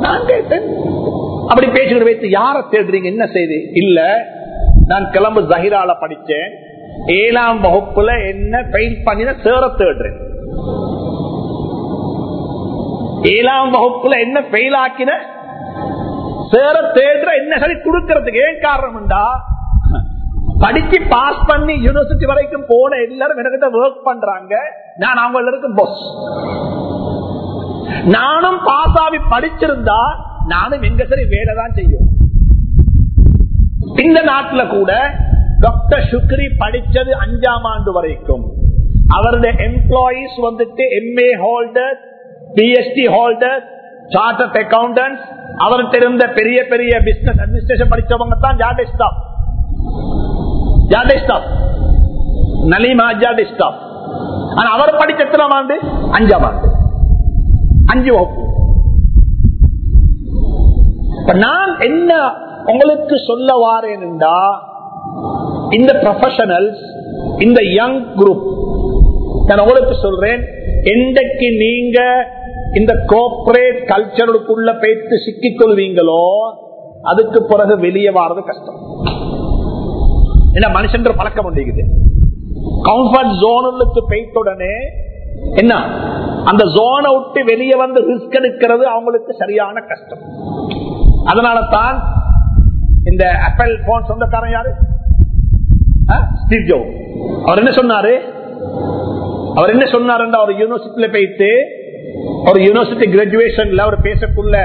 நான் கேட்டேன். அப்படி பேச்சுக்கிட்டு வைத்து யார தேடுறீங்க என்ன செய்தி? இல்ல நான் கிளம்பு ஜஹிரால படிச்சேன். ஏழாம் வகுப்புல என்ன பெயிண்ட் பண்ணின சேர தேடுறேன். ஏழாம் வகுப்புல என்ன பெயில் ஆக்கின? சேர தேடுற என்ன சரி கொடுக்கறதுக்கு ஏன் காரணம்டா படிச்சு பாஸ் பண்ணி யூனிவர்சிட்டி வரைக்கும் போன எல்லாரும் என்கிட்ட ஒர்க் பண்றாங்க. நான் அவங்க எல்லாருக்கும் பாஸ் நானும் பாஸ் ஆகி படிச்சிருந்தா நானும் எங்க சரி வேலை தான் செய்யும். இந்த நாட்டுல கூட டாக்டர் சுக்ரி படிச்சது அஞ்சாம் ஆண்டு வரைக்கும். அவருடைய எம்ப்ளாயிஸ் வந்துட்டு MA holder PhD holder chartered accountants அவர்கிட்ட இருந்த பெரிய பெரிய பிசினஸ் அட்மினிஸ்ட்ரேஷன் படிச்சவங்க தான் ஜாடே ஸ்டாப் ஜாடே ஸ்டாப் நலீமா ஜாடே ஸ்டாப் ஆனா அவர் படிச்ச எத்தனாம் ஆண்டு? அஞ்சாம் ஆண்டு. அஞ்சு வகுப்பு. நான் என்ன உங்களுக்கு சொல்ல வாரேன்டா இந்த ப்ரொஃபஷனல்ஸ் இந்த யங் குரூப் நான் உங்களுக்கு சொல்றேன் என்றைக்கு நீங்க இந்த கோஆபரேட் கல்ச்சருக்குள்ள போயிட்டு சிக்கிக் கொள்வீங்களோ அதுக்கு பிறகு வெளியே வாரது கஷ்டம். என்ன மனுஷன் பழக்கம் உண்டிக்குது கம்ஃபர்ட் ஜோனுக்கு போயிட்ட உடனே என்ன அந்த ஜோனை விட்டு வெளியே வந்து ரிஸ்க் எடுக்கிறது அவங்களுக்கு சரியான கஷ்டம். அதனால தான் இந்த ஆப்பிள் போன் சொந்தக்காரன் யாரு? ஸ்டீவ் ஜோ அவர் என்ன சொன்னாரு? அவர் என்ன சொன்னார் அவர் யூனிவர்சிட்டியில போயிட்டு ஒரு யூனிவர்சிட்டி கிராஜுவேஷன்ல அவர் பேசக்குள்ள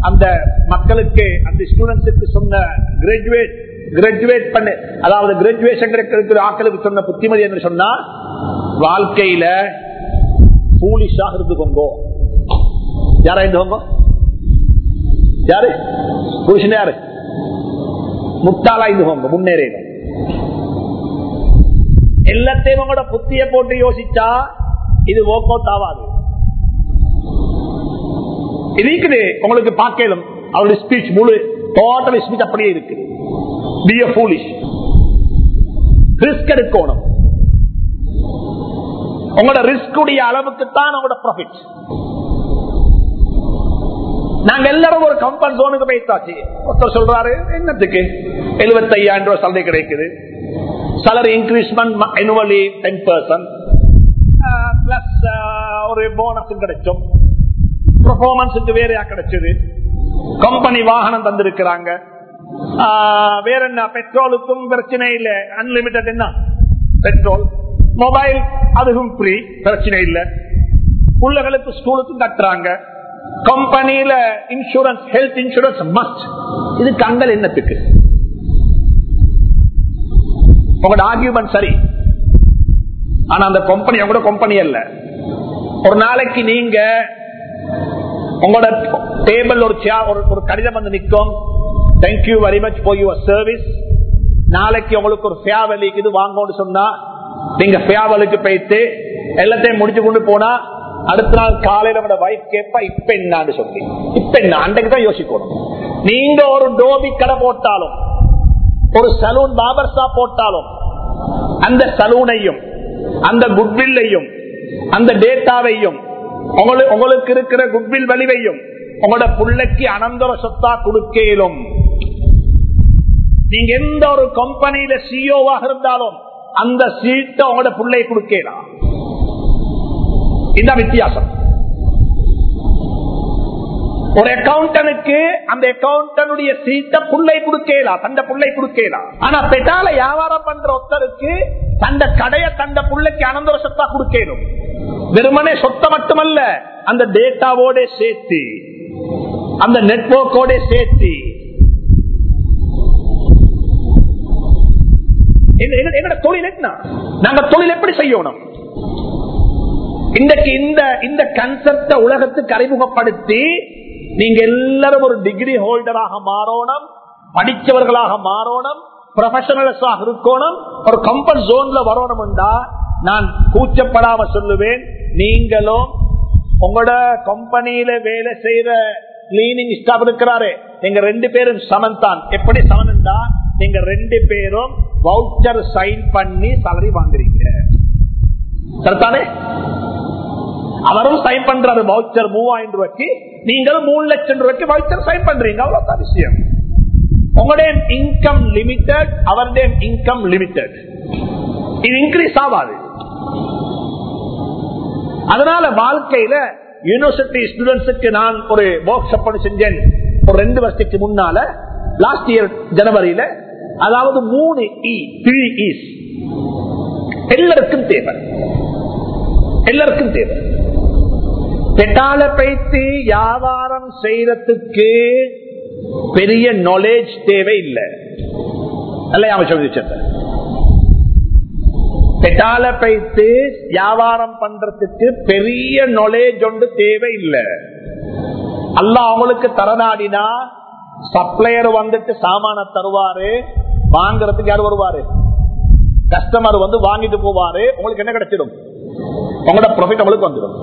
அந்த மக்களுக்கு அந்த ஸ்டூடெண்ட்ஸுக்கு சொன்ன கிராஜுவேட் கிராஜுவேட் பண்ணு. அதாவது கிராஜுவேஷன் இருக்கிற ஆக்களுக்கு சொன்ன புத்திமதி என்று சொன்னா வாழ்க்கையில பூலிஷாக இருந்துக்கோங்க. யாரா இருந்துக்கோங்க? யாரு? புருஷன் யாரு? முட்டாளா இருந்துக்கோங்க முன்னேறிடும் எல்லாத்தையும் உங்களோட புத்திய போட்டு யோசிச்சா இது ஒர்க் அவுட் ஆகாது. இருக்குது. உங்களுக்கு பார்க்கலும். அவருடைய ஸ்பீச் முழு டோட்டல் ஸ்பீச் அப்படியே இருக்கு. பி எ ஃபூலிஷ் ரிஸ்க் எடுக்கணும். உங்களோட ரிஸ்க் உடைய அளவுக்கு தான் உங்களோட ப்ராஃபிட் நாங்க எல்லாரும் ஒரு கம்பன் ஜோனுக்கு போயிட்டாச்சு. ஒருத்தர் சொல்றாரு என்னத்துக்கு? எழுபத்தி ஐயாயிரம் ரூபாய் சந்தை கிடைக்குது. Salary increment annually ten percent plus ஒரு போனஸ் கிடைச்சோம் பெர்ஃபார்மன்ஸுக்கு வேறையா கிடைச்சது? கம்பெனி வாகனம் தந்திருக்கிறாங்க. வேற என்ன? பெட்ரோலுக்கும் பிரச்சனை இல்லை. அன்லிமிட்டட் என்ன? பெட்ரோல் மொபைல் அதுவும் ஃப்ரீ பிரச்சனை இல்லை. பிள்ளைகளுக்கு ஸ்கூலுக்கும் கட்டுறாங்க. கம்பெனியில இன்சூரன்ஸ் ஹெல்த் இன்சூரன்ஸ் மஸ்ட் இதுக்கு அங்கள் என்னத்துக்கு? உங்களோட ஆர்கியூமெண்ட் சரி. ஆனா அந்த கம்பெனி கூட கம்பெனி அல்ல. ஒரு நாளைக்கு நீங்க உங்களோட டேபிள் ஒரு ஒரு கடிதம் வந்து நிற்கும். Thank you very much for your service நாளைக்கு உங்களுக்கு ஒரு ஃபேவலிக்கு இது வாங்கணும்னு சொன்னா நீங்க ஃபேவலுக்கு போயிட்டு எல்லாத்தையும் முடிச்சு கொண்டு போனா அடுத்த நாள் காலையில உங்களோட வைஃப் கேட்பா இப்ப என்னான்னு சொல்லி. இப்ப என்ன? அன்றைக்கு தான் யோசிக்கணும். நீங்க ஒரு டோபி கடை போட்டாலும் ஒரு சலூன் பாபர் ஷாப் போட்டாலும் அந்த சலூனையும் அந்த குட்வில்லையும் அந்த டேட்டாவையும் உங்களுக்கு இருக்கிற குட்வில் வலிவையும் உங்களோட பிள்ளைக்கு அனந்தர சொத்தா கொடுக்கலும். நீங்க எந்த ஒரு கம்பெனியில சிஓவாக இருந்தாலும் அந்த சீட்டை உங்களோட பிள்ளை கொடுக்கலாம் இந்த வித்தியாசம். ஒரு அக்கௌண்டனுக்கு அந்த அக்கௌண்டனுடைய சீட்டை புள்ளை கொடுக்கலாம் தந்த புள்ளை கொடுக்கலாம் ஆனா பெட்டால வியாபாரம் பண்ற ஒருத்தருக்கு தந்த கடையை தந்த புள்ளைக்கு அனந்தர சொத்தா கொடுக்கணும் வெறுமனே சொத்தை மட்டுமல்ல அந்த டேட்டாவோட சேர்த்து அந்த நெட்வொர்க்கோட சேர்த்து. எங்கட தொழில் என்ன? நாங்க தொழில் எப்படி செய்யணும்? இன்றைக்கு இந்த இந்த கன்செப்ட உலகத்துக்கு அறிமுகப்படுத்தி நீங்க எல்லாரும் ஒரு டிகிரி ஹோல்டராக மாறணும் படித்தவர்களாக மாறணும் ப்ரொஃபஷனல்ஸாக இருக்கணும் ஒரு கம்பல் ஜோன்ல வரணும்டா நான் கூச்சப்படாம சொல்லுவேன் நீங்களும் உங்களோட கம்பெனியில வேலை செய்யற கிளீனிங் ஸ்டாஃப் இருக்கிறாரு நீங்க ரெண்டு பேரும் சமன் தான் எப்படி சமன்டா நீங்க ரெண்டு பேரும் வவுச்சர் சைன் பண்ணி சாலரி வாங்குறீங்க. சரிதானே? அவரும் சைன் பண்றாரு வவுச்சர் மூவாயிரம் ரூபாய்க்கு. நீங்களும் மூணு லட்சம் ரூபாய்க்கு வவுச்சர் சைன் பண்றீங்க. அவ்வளவுதான் விஷயம். உங்களுடைய இன்கம் லிமிட்டட் அவருடைய இன்கம் லிமிட்டட் இது இன்க்ரீஸ் ஆகாது. அதனால வாழ்க்கையில யூனிவர்சிட்டி ஸ்டூடெண்ட்ஸுக்கு நான் ஒரு ஒர்க் ஷாப் செஞ்சேன். ஒரு ரெண்டு வருஷத்துக்கு முன்னால லாஸ்ட் இயர் ஜனவரியில அதாவது மூணு இ த்ரீ இஸ் எல்லாருக்கும் தேவை. எல்லாருக்கும் தேவை. பெட்டால பைத்து வியாபாரம் செய்யறதுக்கு பெரிய நாலேஜ் தேவை இல்லை நல்ல அமைச்சர் பெட்டால பைத்து வியாபாரம் பண்றதுக்கு பெரிய நாலேஜ் ஒன்று தேவை இல்லை அல்ல அவங்களுக்கு தரநாடினா சப்ளையர் வந்துட்டு சாமான தருவாரு வாங்குறதுக்கு யார் வருவாரு? கஸ்டமர் வந்து வாங்கிட்டு போவாரு உங்களுக்கு என்ன கிடைச்சிடும்? உங்களோட ப்ராஃபிட் உங்களுக்கு வந்துடும்.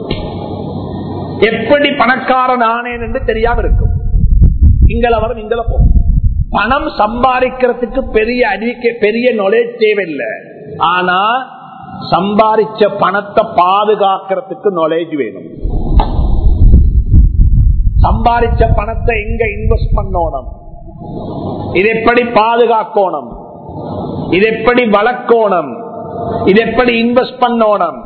எப்படி பணக்காரன் ஆனேன் என்று தெரியாம இருக்கும். இங்கள வரும் இங்கள போகும். பணம் சம்பாதிக்கிறதுக்கு பெரிய அறிக்கை பெரிய நாலேஜ் தேவையில்லை. ஆனா சம்பாதிச்ச பணத்தை பாதுகாக்கிறதுக்கு நாலேஜ் வேணும். சம்பாதிச்ச பணத்தை எங்க இன்வெஸ்ட் பண்ணணும்? இது எப்படி பாதுகாக்கணும்? இது எப்படி வளர்க்கணும்? இது எப்படி இன்வெஸ்ட் பண்ணணும்?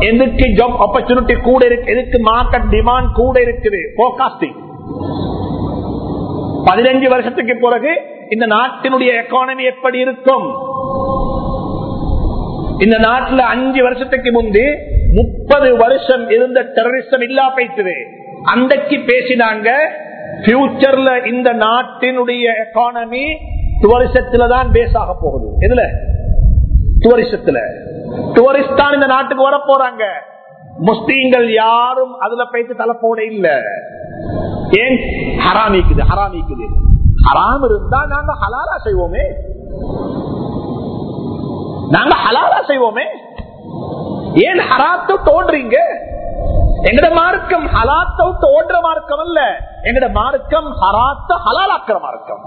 எதுக்கு ஜாப் ஆப்பர்ச்சுனிட்டி கூட இருக்கு? எதுக்கு மார்க்கெட் டிமாண்ட் கூட இருக்குது? போகாஸ்டிங் பதினஞ்சு வருஷத்துக்கு பிறகு இந்த நாட்டினுடைய எக்கானமி எப்படி இருக்கும்? இந்த நாட்டில் அஞ்சு வருஷத்துக்கு முந்தி முப்பது வருஷம் இருந்த டெரரிசம் இல்லா போயிட்டு அன்றைக்கு பேசினாங்க பியூச்சர்ல இந்த நாட்டினுடைய எக்கானமி டுவரிசத்துல தான் பேஸ் ஆக போகுது. எதுல? டுவரிசத்துல டூரிஸ்ட் தான் இந்த நாட்டுக்கு வர போறாங்க முஸ்லீம்கள் யாரும் அதுல போயிட்டு தலைப்போட இல்ல. ஏன்? ஹராமிக்குது ஹராமிக்குது ஹராம் இருந்தா நாங்க ஹலாலா செய்வோமே. நாங்க ஹலாலா செய்வோமே. ஏன் ஹராத்த தோன்றீங்க? எங்கட மார்க்கம் ஹலாத்த தோன்ற மார்க்கம் அல்ல. எங்கட மார்க்கம் ஹராத்த ஹலாலாக்கிற மார்க்கம்.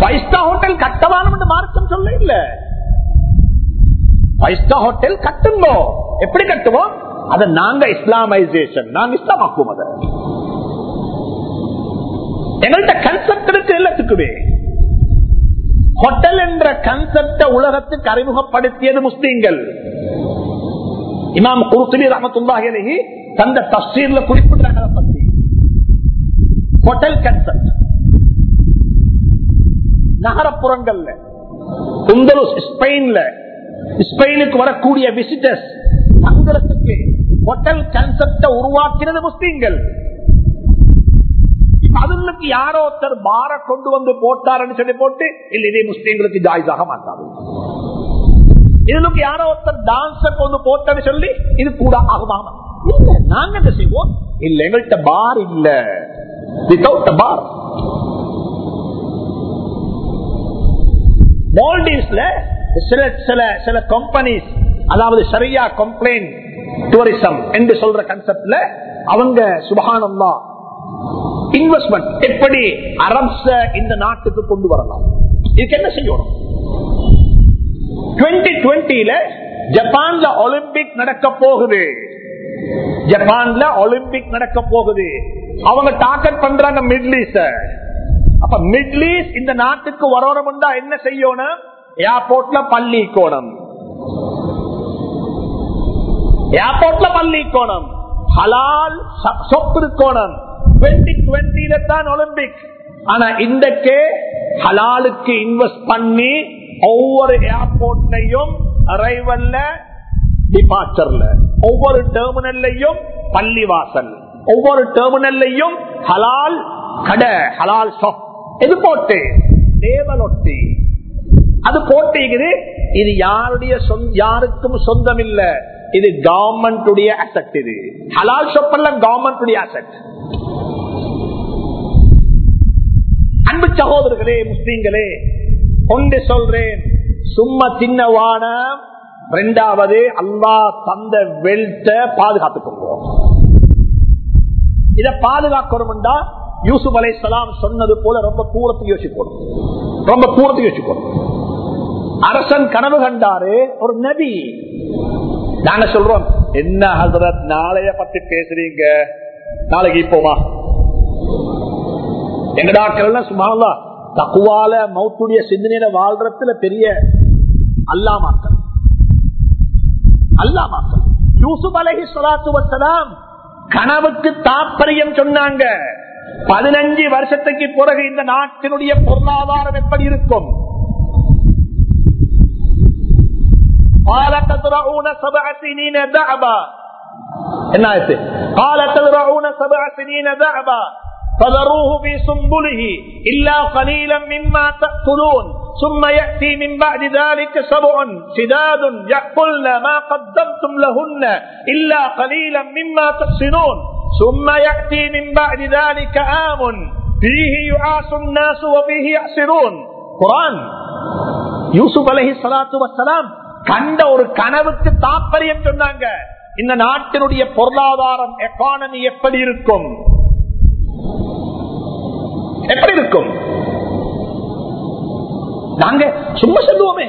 ஃபைவ் ஸ்டார் ஹோட்டல் கட்டவானம் மார்க்கம் சொல்ல இல்ல. ஃபைவ் ஸ்டார் ஹோட்டல் கட்டுங்கோ. எப்படி கட்டுவோம் அதை நாங்க இஸ்லாமைசேஷன். நாங்க இஸ்லாமாக்குவோம் அதை. எங்கள்கிட்ட கன்செப்ட் இருக்கு எல்லாத்துக்குமே. ஹோட்டல் என்ற கன்செப்ட உலகத்துக்கு அறிமுகப்படுத்தியது முஸ்லீம்கள். இமாம் குருத்துலி ரமத்துல்லாஹி தந்த தஸ்தீர்ல குறிப்பிட்டாங்க அதை பத்தி. Hotel concept நகரப்புறங்கள்ல. குந்தலுஸ் ஸ்பெயின்ல. ஸ்பெயினுக்கு வரக்கூடிய விசிட்டர்ஸ் தங்குறதுக்கு ஹோட்டல் கான்செப்ட உருவாக்கிறது முஸ்லீம்கள். அதுக்கு யாரோ ஒருத்தர் பார கொண்டு வந்து போட்டாருன்னு சொல்லி போட்டு இல்ல இதே முஸ்லீம்களுக்கு ஜாயிஸாக மாட்டாரு இதுக்கு யாரோ ஒருத்தர் டான்ஸ கொண்டு போட்டன்னு சொல்லி இது கூட ஆகுமா இல்ல நாங்க என்ன செய்வோம்? இல்ல எங்கள்கிட்ட பார் இல்ல. வித்தவுட் பார் மால்டீவ்ஸ்ல சில சில சில கம்பெனிஸ் அதாவது சரியா கம்ப்ளைண்ட் டூரிசம் என்று சொல்ற கன்செப்ட்ல அவங்க சுபகானந்தா இன்வெஸ்ட்மெண்ட் எப்படி அரப்ஸ இந்த நாட்டுக்கு கொண்டு வரலாம்? இதுக்கு என்ன செய்யணும்? டுவெண்ட்டி டுவெண்ட்டில ஜப்பான்ல ஒலிம்பிக் நடக்க போகுது. ஜப்பான்ல ஒலிம்பிக் நடக்க போகுது. அவங்க டார்கெட் பண்றாங்க மிடில் அப்ப மிடில் இந்த நாட்டுக்கு வரணும் என்ன செய்யணும்? ஏர்போர்ட்ல பள்ளி கோணம். ஏர்போர்ட்ல பள்ளி கோணம். ஹலால் சொப்பு கோணம். டுவெண்ட்டி டுவெண்ட்டில தான் ஒலிம்பிக் ஆனா இன்றைக்கு ஹலாலுக்கு இன்வெஸ்ட் பண்ணி ஒவ்வொரு ஏர்போர்ட்லையும் அரைவல்ல டிபார்ச்சர்ல ஒவ்வொரு டெர்மினல்லையும் பள்ளிவாசல் ஒவ்வொரு டெர்மினல்லையும் ஹலால் கடை ஹலால் ஷாப் எது போட்டு தேவலொட்டி. அது போட்டிக்குது. இது யாருடைய யாருக்கும் சொந்தம் இல்ல இது கவர்மெண்ட் அசட் இது. ஹலால் ஷாப் எல்லாம் கவர்மெண்ட் அசட் அன்பு சகோதரர்களே முஸ்லீம்களே கொண்டு சொல்றேன். சும்மா சின்னவான ரெண்டாவது அல்லா தந்த வெல்த்த பாதுகாத்துக்கொள்வோம். இதை பாதுகாக்கணும்டா யூசுப் அலை சலாம் சொன்னது போல ரொம்ப தூரத்துக்கு யோசிக்கணும். ரொம்ப தூரத்துக்கு யோசிக்கணும். அரசன் கனவு கண்டாரு ஒரு நபி. நாங்க சொல்றோம் என்ன ஹசரத் நாளைய பத்தி பேசுறீங்க? நாளைக்கு இப்போமா எங்கடாக்கள் சும்மா தக்குவால மௌத்துடைய சிந்தனையில வாழ்றதுல பெரிய அல்லாமாக்கள். அல்லாமாக்கள். யூசுப் அலஹி சொலாத்து வசலாம் கனவுக்கு தாற்பயம் சொன்னாங்க. பதினஞ்சு வருஷத்துக்கு பிறகு இந்த நாட்டினுடைய பொருளாதாரம் எப்படி இருக்கும்? قال تزرعون سبع سنين دعبا என்ன ஆச்சு قال تزرعون سبع سنين دعبا فذروه في سنبله إلا قليلا مما تأكلون ثم يأتي من بعد ذلك سبع شداد يأكلن ما قدمتم لهن إلا قليلا مما تحسنون ثم يأتي من بعد ذلك آم فيه يعاس الناس وفيه يعسرون قرآن யூசுப் அலஹி சலாத்து வசலாம் கண்ட ஒரு கனவுக்கு தாற்பயம் சொன்னாங்க. இந்த நாட்டினுடைய பொருளாதாரம் எக்கானமி எப்படி இருக்கும்? எப்படி இருக்கும்? நாங்க சும்மா சொல்லுவோமே.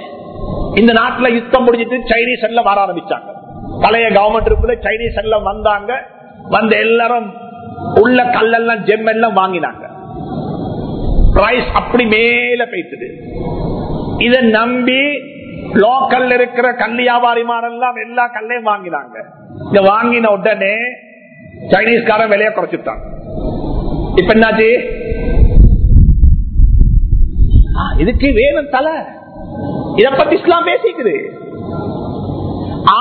இந்த நாட்டுல யுத்தம் முடிஞ்சிட்டு சைனீஸ் எல்லாம் வர ஆரம்பிச்சாங்க. பழைய கவர்மெண்ட் இருக்குள்ள சைனீஸ் எல்லாம் வந்தாங்க. வந்த எல்லாரும் உள்ள கல்லெல்லாம் ஜெம் எல்லாம் வாங்கினாங்க. பிரைஸ் அப்படி மேல பேசுது இதை நம்பி லோக்கல்ல இருக்கிற கல் வியாபாரிமாரெல்லாம் எல்லா கல்லையும் வாங்கினாங்க. இத வாங்கின உடனே சைனீஸ்காரன் விலையை குறைச்சிட்டான். இப்ப என்னாச்சு? இதுக்கு வேணும் தலை. இத பத்தி இஸ்லாம் பேசிக்குது.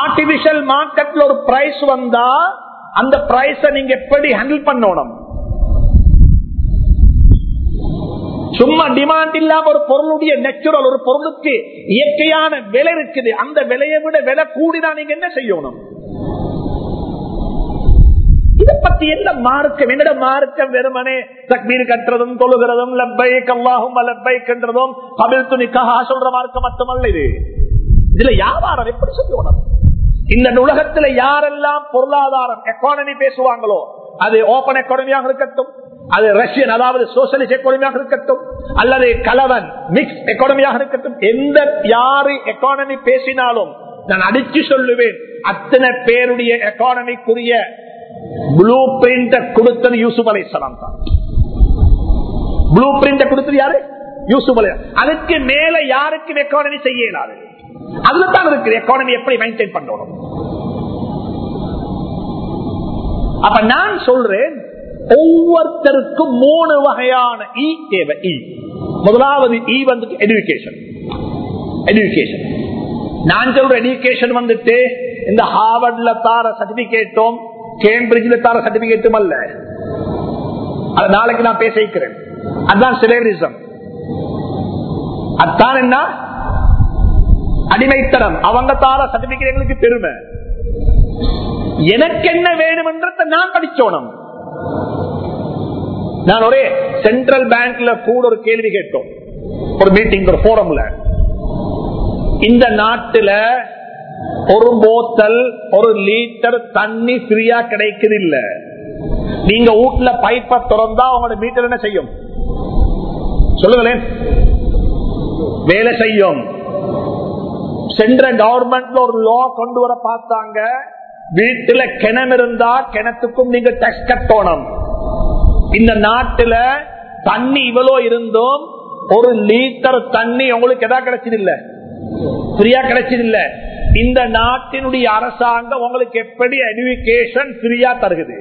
ஆர்டிபிஷியல் மார்க்கெட்ல ஒரு பிரைஸ் வந்தா அந்த பிரைஸ நீங்க எப்படி ஹேண்டில் பண்ணணும்? சும்மா டிமாண்ட் இல்லாம ஒரு பொருளுடைய நேச்சுரல் ஒரு பொருளுக்கு இயற்கையான விலை இருக்குது. அந்த விலையை விட விலை கூடினா நீங்க என்ன செய்யணும்? இதை பத்தி என்ன மார்க்கம்? என்னோட மார்க்கம் வெறுமனே தக்மீர் கட்டுறதும் தொழுகிறதும் லப்பை கல்லாகும் லப்பைன்றதும் கபில் துணிக்காக சொல்ற மார்க்கம் மட்டுமல்ல இது. இதுல வியாபாரம் எப்படி செய்யணும்? இந்த உலகத்துல யாரெல்லாம் பொருளாதாரம் எக்கானமி பேசுவாங்களோ அது ஓபன் எக்கானமியாக இருக்கட்டும் அது ரஷ்யன் அதாவது சோசியலிஸ்ட் எக்கானமியாக இருக்கட்டும் அல்லது கலவன் மிக்ஸ் எக்கானமியாக இருக்கட்டும் எந்த யாரு எக்கானமி பேசினாலும் நான் அடிச்சு சொல்லுவேன். அத்தனை பேருடைய எக்கானமிக்குரிய ப்ளூ பிரிண்ட கொடுத்தது யூசுப் அலை தான். ப்ளூ பிரிண்ட கொடுத்தது யாரு? யூசுப் அலை அதுக்கு மேல யாருக்கும் எக்கானமி செய்ய இயலாது அதுல தான் இருக்கு. எக்கானமி எப்படி மெயின்டைன் பண்ணணும்? அப்ப நான் சொல்றேன் ஒவ்வொருத்தருக்கும் மூணு வகையான இ தேவை. இ முதலாவது இ வந்துட்டு எஜுகேஷன் எஜுகேஷன் நான் சொல்ற எஜுகேஷன் வந்துட்டு இந்த ஹார்வர்ட்ல தார சர்டிபிகேட்டும் கேம்பிரிட்ஜ்ல தார சர்டிபிகேட்டும் அல்ல. அது நாளைக்கு நான் பேசிக்கிறேன் அதுதான் சிலேரிசம் அதுதான் என்ன? அடிமைத்தனம். அவங்க தார சர்டிபிகேட் எங்களுக்கு பெருமை. எனக்கு என்ன வேணும் என்றத நான் படிச்சோனும் நான் ஒரே சென்ட்ரல் பேங்க்ல கூட ஒரு கேள்வி கேட்டோம். ஒரு மீட்டிங் ஒரு போரம்ல இந்த நாட்டுல ஒரு போத்தல் ஒரு லிட்டர் தண்ணி ஃப்ரீயா கிடைக்குது இல்ல நீங்க வீட்டுல பைப்ப திறந்தா உங்களோட மீட்டர் என்ன செய்யும்? சொல்லுங்களேன். வேலை செய்யும். சென்ற கவர்மெண்ட்ல ஒரு லா கொண்டு வர பார்த்தாங்க. வீட்டுல கிணம் இருந்தா கிணத்துக்கும் நீங்க டெக்ஸ் கட்டணும். இந்த நாட்டுல தண்ணி இவ்வளோ இருந்தும் ஒரு லீட்டர் தண்ணி உங்களுக்கு எதா கிடைச்சது இல்ல ஃப்ரீயா கிடைச்சது இல்ல இந்த நாட்டினுடைய அரசாங்கம் உங்களுக்கு எப்படி எஜுகேஷன் ஃப்ரீயா தருகுது?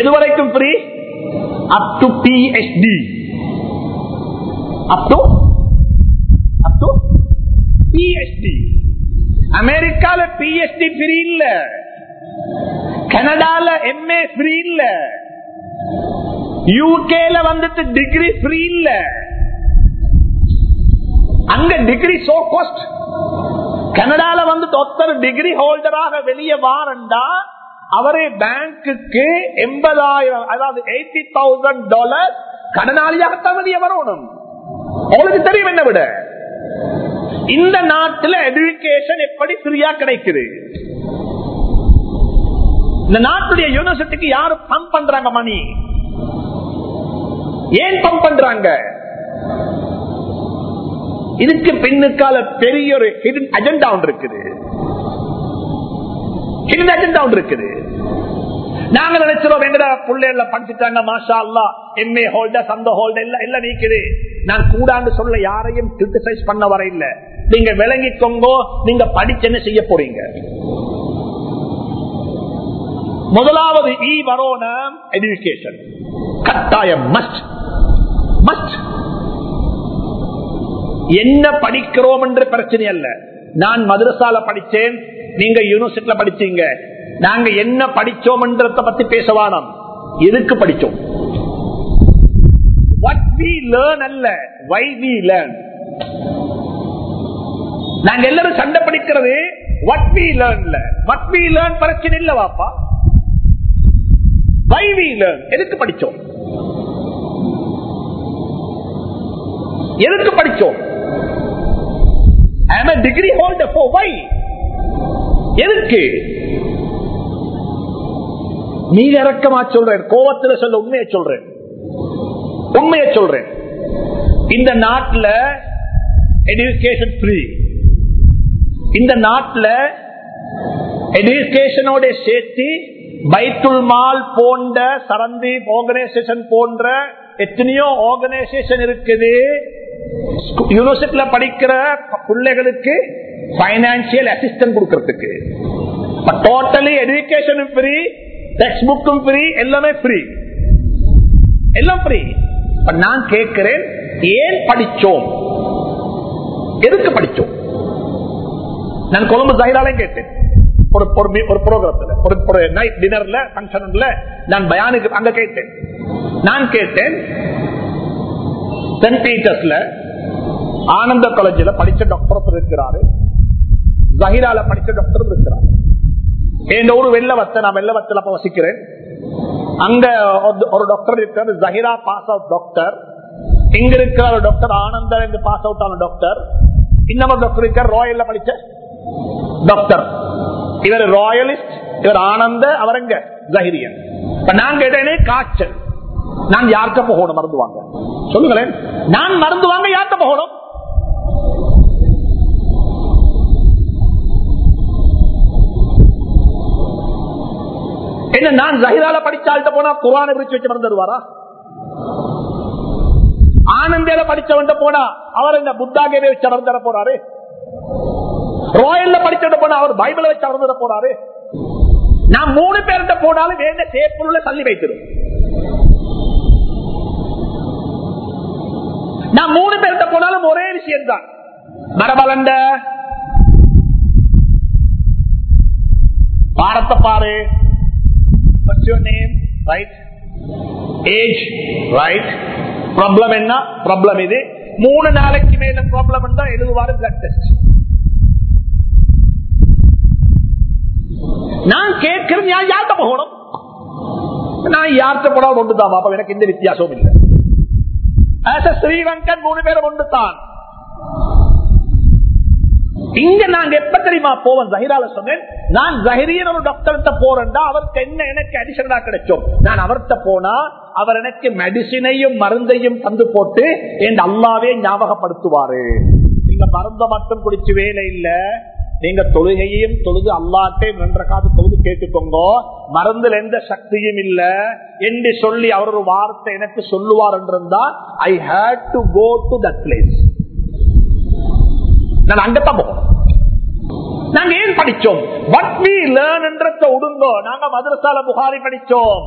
எதுவரைக்கும் free up to PhD up to up to PhD அமெரிக்கால பிஎஸ்டி ஃப்ரீ இல்ல. கனடால எம்ஏ ஃப்ரீ இல்ல. யூகேல வந்துட்டு டிகிரி ஃப்ரீ இல்ல. அங்க டிகிரி சோ கோஸ்ட் கனடால வந்துட்டு ஒத்தர் டிகிரி ஹோல்டராக வெளியே வாரண்டா அவரே பேங்குக்கு எண்பதாயிரம் அதாவது எயிட்டி தௌசண்ட் டாலர் கடனாளியாகத்தான் வெளியே வரணும். உங்களுக்கு தெரியும் என்ன விட? இந்த நாட்டில் எஜுகேஷன் எப்படி ஃப்ரீயா கிடைக்குது? இந்த நாட்டுடைய யூனிவர்சிட்டிக்கு யாரு பம்ப் பண்றாங்க மணி? ஏன் பம்ப் பண்றாங்க? இதுக்கு பின்னுக்கால பெரிய ஒரு ஹிடன் அஜெண்டா ஒன்று இருக்குது. ஹிடன் அஜெண்டா ஒன்று இருக்குது. நாங்க நினைச்சிரோம் எங்கட பிள்ளைகள படிச்சுட்டாங்க மாஷா அல்லா எம்ஏ ஹோல்டர் அந்த ஹோல்டர் எல்லாம் எல்லாம் நீக்குது. நான் கூடாண்டு சொல்ல யாரையும் கிரிட்டிசைஸ் பண்ண வர இல்ல நீங்க விளங்கிக்கோங்கோ நீங்க படிச்சு என்ன செய்ய போறீங்க? முதலாவது இ வரோன எஜுகேஷன் கட்டாயம் மஸ்ட் மஸ்ட் என்ன படிக்கிறோம் என்று பிரச்சனை அல்ல. நான் மதுரசால படிச்சேன் நீங்க யூனிவர்சிட்டியில படிச்சீங்க. நாங்க என்ன படிச்சோம் பத்தி பேசவானம் எதுக்கு படிச்சோம்? What வி லேர்ன் அல்ல வை வி லேர்ன் நாங்க எல்லாரும் சண்டை படிக்கிறது what வி லேர்ன்ல what வி லேர்ன் பிரச்சனை இல்ல வாப்பா. வை வி லேர்ன் எதுக்கு படிச்சோம்? எதுக்கு படிச்சோம்? டிகிரி am a degree எதுக்கு? நீ இறக்கமா சொல்றேன். கோவத்துல சொல்ல உண்மையை சொல்றேன். உண்மையை சொல்றேன். இந்த நாட்டில் எஜுகேஷன் ஃப்ரீ இந்த நாட்டில் எஜுகேஷனோட சேர்த்து பைத்துல் மால் போன்ற சரந்தி ஆர்கனைசேஷன் போன்ற எத்தனையோ ஆர்கனைசேஷன் இருக்குது. யூனிவர்சிட்டியில படிக்கிற பிள்ளைகளுக்கு பைனான்சியல் அசிஸ்டன்ட் கொடுக்கறதுக்கு. டோட்டலி எஜுகேஷன் ஃப்ரீ டெக்ஸ்ட் புக்கும் ஃப்ரீ எல்லாமே ஃப்ரீ எல்லாம் ஃப்ரீ நான் கேட்கிறேன் ஏன் படிச்சோம்? எதுக்கு படிச்சோம்? நான் கொழும்பு ஜஹிராலையும் கேட்டேன். ஒரு ஒரு ப்ரோக்ராம்ல ஒரு ஒரு நைட் டின்னர்ல ஃபங்க்ஷன்ல நான் பயானுக்கு அங்க கேட்டேன். நான் கேட்டேன் சென்ட் பீட்டர்ஸ்ல ஆனந்த காலேஜில் படிச்ச டாக்டர் இருக்கிறாரு. ஜஹிரால படிச்ச டாக்டர் இருக்கிறாரு. என் ஒரு வெள்ளவத்தை நான் வெள்ளவத்தில் அப்ப வசிக்கிறேன். அங்க ஒரு டாக்டர் இருக்கார் ஜஹிரா பாஸ் அவுட் டாக்டர் இங்க இருக்கிற ஒரு டாக்டர் என்று பாஸ் அவுட் ஆன டாக்டர் இன்னொரு டாக்டர் இருக்கார் ராயல்ல படிச்ச டாக்டர் இவர் ராயலிஸ்ட் இவர் ஆனந்த அவர் எங்க? ஜஹிரியன் இப்ப நான் கேட்டேனே காய்ச்சல். நான் யார்கிட்ட போகணும் மருந்து வாங்க சொல்லுங்களேன். நான் மருந்து வாங்க யார்கிட்ட போகணும்? என்ன நான் ஜஹிரால படிச்சால்கிட்ட போனா குரானை பிரிச்சு வச்சு மருந்து தருவாரா ஆனந்தேல படிச்சவன் போனா அவர் இந்த புத்தாகவே வச்சு மறந்துட போறாரு? ராயல்ல படிச்சுட்டு போனா அவர் பைபிளை வச்சு மறந்துட போறாரு? நான் மூணு பேர்கிட்ட போனாலும் வேண்ட சேப்புள்ள தள்ளி வைத்திடும். நான் மூணு பேர்கிட்ட போனாலும் ஒரே விஷயம் தான் மரபலண்ட. பாரத்தை பாரு. What's your name? Right? Age? Right? Problem என்ன ப்ராப்ளம் இது மூணு நாளைக்கு மேல ப்ராப்ளம் தான் எழுதுவாரு பிளட் டெஸ்ட் நான் கேட்கிறேன் நான் யார்கிட்ட போகணும் நான் யார்கிட்ட போனால் ஒன்று தான் பாப்பா எனக்கு எந்த வித்தியாசமும் இல்லை ஸ்ரீரங்கன் மூணு பேரும் ஒன்று தான் இங்க நாங்க எப்ப தெரியுமா போவோம் ஜஹிரால சொன்னேன். நான் ஜஹிரியன் ஒரு டாக்டர்கிட்ட போறேன்டா அவருக்கு என்ன எனக்கு அடிஷனலா கிடைச்சோம். நான் அவர்கிட்ட போனா அவர் எனக்கு மெடிசினையும் மருந்தையும் தந்து போட்டு என் அல்லாவே ஞாபகப்படுத்துவாரு. நீங்க மருந்த மட்டும் குடிச்சு வேலை இல்ல. நீங்க தொழுகையையும் தொழுது அல்லாட்டையும் நின்ற காது தொழுது கேட்டுக்கோங்க. மருந்துல எந்த சக்தியும் இல்ல. என்று சொல்லி அவர் ஒரு வார்த்தை எனக்கு சொல்லுவார் என்றிருந்தா I hate to go to that place நான் அங்கத்தான் போகணும். நாங்க ஏன் படிச்சோம்? வட் வி லேர்ன் என்றத உடுங்கோ நாங்க மதுரசால புகாரி படிச்சோம்.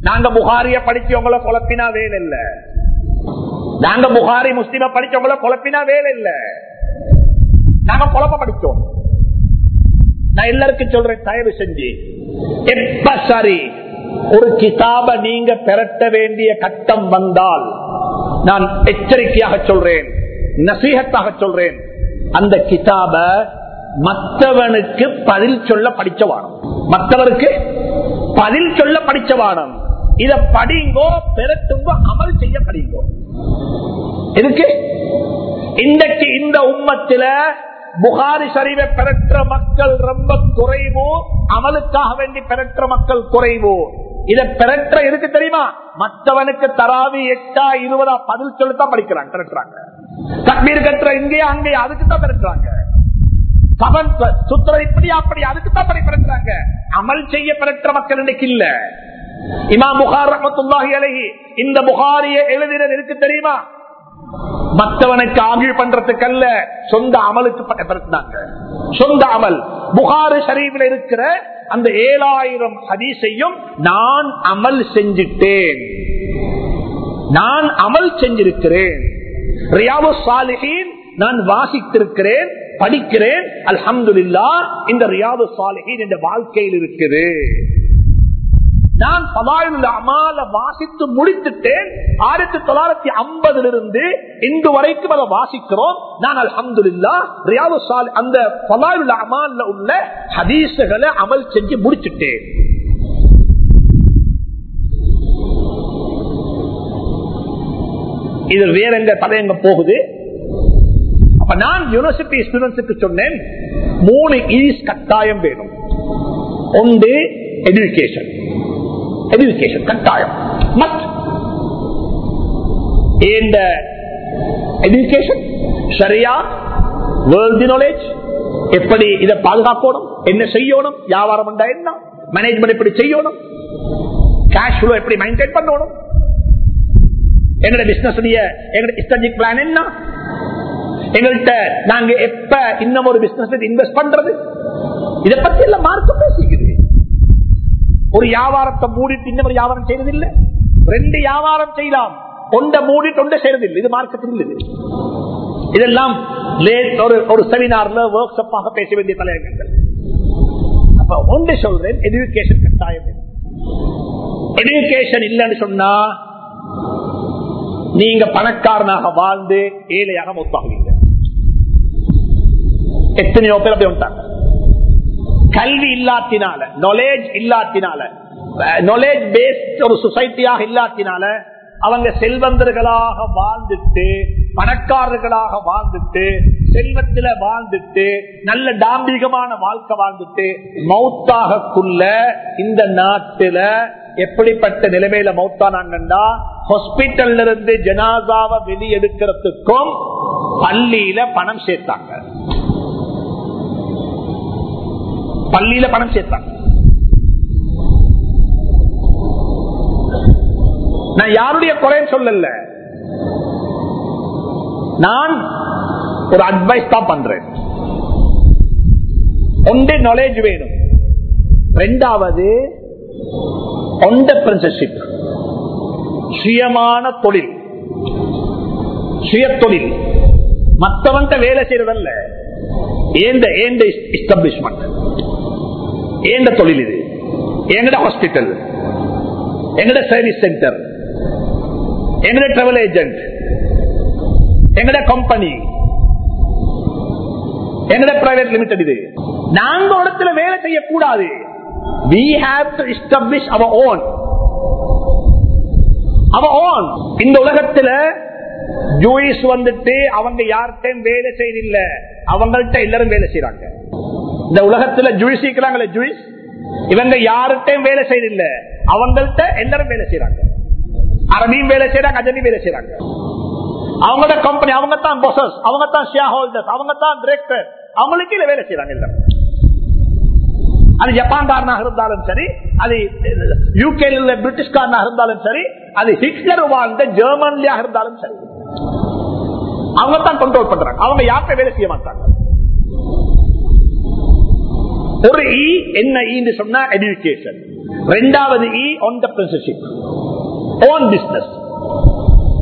நாங்க புகாரிய படிச்சு உங்களை குழப்பினா வேலை இல்ல. நாங்க புகாரி முஸ்லிம படிச்சு உங்களை குழப்பினா வேலை இல்ல. நாங்க குழப்ப படிச்சோம். நான் எல்லாருக்கும் சொல்றேன் தயவு செஞ்சு. எப்ப சரி? ஒரு கிதாப நீங்க பெரட்ட வேண்டிய கட்டம் வந்தால் நான் எச்சரிக்கையாக சொல்றேன். நசீகத்தாக சொல்றேன். அந்த கிதாப மற்றவனுக்கு பதில் சொல்ல படிச்ச வானம். மற்றவருக்கு பதில் சொல்ல படிச்ச வானம். இத படிங்கோ பெறட்டுங்கோ அமல் செய்ய படிங்கோ எதுக்கு? இன்றைக்கு இந்த உம்மத்தில புகாரி சரிவை பெறற்ற மக்கள் ரொம்ப குறைவு அமலுக்காக வேண்டி பெறற்ற மக்கள் குறைவு. இதை பெறற்ற எதுக்கு தெரியுமா? மற்றவனுக்கு தராவி எட்டா இருபதா பதில் சொல்லத்தான் படிக்கிறாங்க பெறட்டுறாங்க தக்பீர் கட்டுற இங்கேயா அங்கேயா அதுக்கு தான் பெருக்கிறாங்க. சபன் சுத்திர இப்படி அப்படி அதுக்கு தான் பிறக்கிறாங்க அமல் செய்ய பிறக்கிற மக்கள் இன்னைக்கு இல்ல. இமா புகார் ரஹமத்துல்லாஹி அலைஹி இந்த புகாரிய எழுதினர் இருக்கு தெரியுமா? மற்றவனுக்கு ஆகிய பண்றதுக்கு அல்ல சொந்த அமலுக்கு பிறந்தாங்க சொந்த அமல். புகாரு ஷரீஃபில் இருக்கிற அந்த ஏழாயிரம் ஹதீஸையும் நான் அமல் செஞ்சிட்டேன். நான் அமல் செஞ்சிருக்கிறேன். ரியாவு சாலிஹின் நான் வாசித்திருக்கிறேன் படிக்கிறேன் அல்ஹம்துலில்லா இந்த ரியாது சாலிஹின் இந்த வாழ்க்கையில் இருக்குது. நான் பதாயுள்ள அமால வாசித்து முடித்துட்டேன் ஆயிரத்தி தொள்ளாயிரத்தி ஐம்பதுல இருந்து இன்று வரைக்கும் அதை வாசிக்கிறோம். நான் அல்ஹம்துலில்லா ரியாது சால் அந்த பதாயுள்ள அமால்ல உள்ள ஹதீசுகளை அமல் செஞ்சு முடிச்சுட்டேன். இது வேற எங்க தலையங்க போகுது? அப்ப நான் யூனிவர்சிட்டி ஸ்டூடெண்ட்ஸுக்கு சொன்னேன் மூணு ஈஸ் கட்டாயம் வேணும். ஒன்று எஜுகேஷன் எஜுகேஷன் கட்டாயம். மஸ்ட் இந்த எஜுகேஷன் சரியா வேர்ல்டு நாலேஜ் எப்படி இதை பாதுகாக்கணும்? என்ன செய்யணும்? வியாபாரம் என்ன? மேனேஜ்மெண்ட் எப்படி செய்யணும்? கேஷ் எப்படி மெயின்டைன் பண்ணணும்? எங்களோட பிசினஸ் எங்களோட ஸ்ட்ராட்டஜிக் பிளான் என்ன? எங்கள்கிட்ட நாங்க எப்ப இன்னும் ஒரு பிசினஸ் இன்வெஸ்ட் பண்றது? இதை பத்தி எல்லாம் மார்க்கம் பேசிக்குது. ஒரு வியாபாரத்தை மூடிட்டு இன்னொரு வியாபாரம் செய்யறதில்லை ரெண்டு வியாபாரம் செய்யலாம். ஒன்றை மூடிட்டு ஒன்றை செய்யறதில்லை இது மார்க்கத்தில் இல்லை இதெல்லாம் லேட் ஒரு ஒரு செமினார்ல ஒர்க் ஷாப்பாக பேச வேண்டிய தலைவர்கள் அப்ப ஒன்று சொல்றேன் எஜுகேஷன் கட்டாயம். எஜுகேஷன் இல்லைன்னு சொன்னா நீங்க பணக்காரனாக வாழ்ந்து ஏழையாக மொத்தாகுவீங்க எத்தனையோ பேர் அப்படி வந்துட்டாங்க. கல்வி இல்லாத்தினால நாலேஜ் இல்லாத்தினால நாலேஜ் பேஸ்ட் ஒரு சொசைட்டியாக இல்லாத்தினால அவங்க செல்வந்தர்களாக வாழ்ந்துட்டு பணக்காரர்களாக வாழ்ந்துட்டு செல்வத்தில வாழ்ந்துட்டு நல்ல டாம்பிகமான வாழ்க்கை வாழ்ந்துட்டு மௌத்தாகக்குள்ள இந்த நாட்டுல எப்படிப்பட்ட நிலைமையில மௌத்தானாங்கன்னா ஹாஸ்பிட்டல்ல இருந்து ஜனாதாவை வெளியெடுக்கிறதுக்கும் பள்ளியில பணம் சேர்த்தாங்க. பள்ளியில பணம் சேர்த்தாங்க. நான் யாருடைய குறைன்னு சொல்லல. நான் ஒரு அட்வைஸ் தான் பண்றேன். ஒன்று நாலேஜ் வேணும். ரெண்டாவது ஒண்டர்பிரினர்ஷிப் சுயமான தொழில். சுய தொழில் மற்றவன் வேலை செய்யறதல்ல. ஏந்த ஏந்த எஸ்டாப்ளிஷ்மெண்ட் ஏந்த தொழில் இது? எங்கட ஹாஸ்பிட்டல் எங்கட சர்வீஸ் சென்டர் எங்கட டிராவல் ஏஜென்ட் எங்கட கம்பெனி எங்கட பிரைவேட் லிமிடெட் இது. நாங்க இடத்துல வேலை செய்யக்கூடாது. We have to establish our own. Our own. இந்த உலகத்துல ஜூயிஸ் வந்துட்டு அவங்க யார்கிட்டையும் வேலை செய்யல அவங்கள்ட்ட எல்லாரும் வேலை செய்யறாங்க இந்த உலகத்துல ஜூயிஸ் இருக்கிறாங்களே ஜூயிஸ் இவங்க யார்கிட்டையும் வேலை செய்யல அவங்கள்ட்ட எல்லாரும் வேலை செய்யறாங்க அரபியும் வேலை செய்யறாங்க அஜனியும் வேலை செய்யறாங்க அவங்களோட கம்பெனி அவங்க தான் பொசஸ் அவங்க தான் ஷேர் ஹோல்டர்ஸ் அவங்க தான் டிரெக்டர் அவங்களுக்கு இல்ல வேலை செய்யறாங்க இல்ல அது ஜப்பான்காரனாக இருந்தாலும் சரி அது யூகே பிரிட்டிஷ்காரனாக இருந்தாலும் சரி அது ஹிட்லர் வாழ்ந்த ஜெர்மன்லியாக இருந்தாலும் சரி. அவங்க தான் கண்ட்ரோல் பண்றாங்க. அவங்க யார்கிட்ட வேலை செய்ய மாட்டாங்க. ஒரு இ என்ன e இன்னு சொன்னா எஜுகேஷன் ரெண்டாவது இ ஆண்டர்பிரினர்ஷிப் ஓன் பிசினஸ்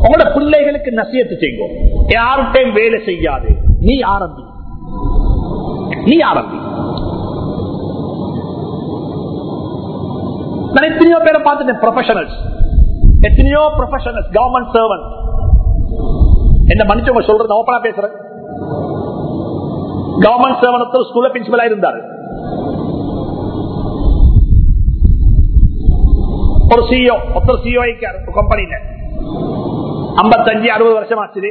உங்களோட பிள்ளைகளுக்கு நசியத்து செய்யும் யார்கிட்டையும் வேலை செய்யாது. நீ ஆரம்பி. நீ ஆரம்பி. நான் எத்தனையோ பேரை பார்த்துட்டேன் ப்ரொஃபஷனல்ஸ் எத்தனையோ ப்ரொஃபஷனல்ஸ் கவர்மெண்ட் சர்வன்ட் என்ன மனுஷங்க சொல்றது ஓப்பனா பேசுறேன். கவர்மெண்ட் சர்வனத்தில் ஸ்கூல்ல பிரின்சிபலா இருந்தாரு. ஒரு சிஓ ஒருத்தர் சிஓ கம்பெனியில ஐம்பத்தஞ்சு அறுபது வருஷம் ஆச்சு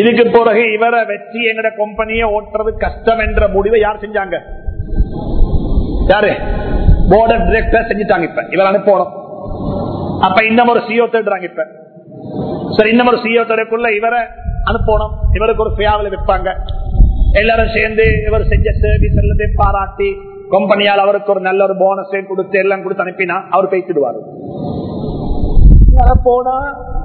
இதுக்கு பிறகு இவரை வச்சு எங்கட கம்பெனியை ஓட்டுறது கஷ்டம் என்ற முடிவை யார் செஞ்சாங்க? யாரு? போர்ட் ஆஃப் டிரெக்டர் செஞ்சுட்டாங்க இப்ப. இவர் அனுப்பணும் அப்ப இன்னும் ஒரு சிஓ தேடுறாங்க இப்ப. சரி இன்னும் ஒரு சிஓ தேடக்குள்ள இவரை அனுப்பணும் இவருக்கு ஒரு பியாவில் வைப்பாங்க எல்லாரும் சேர்ந்து இவர் செஞ்ச சர்வீஸ் எல்லாத்தையும் பாராட்டி கம்பெனியால் அவருக்கு ஒரு நல்ல ஒரு போனஸ் கொடுத்து எல்லாம் கொடுத்து அனுப்பினா அவர் பேசிடுவார். போனா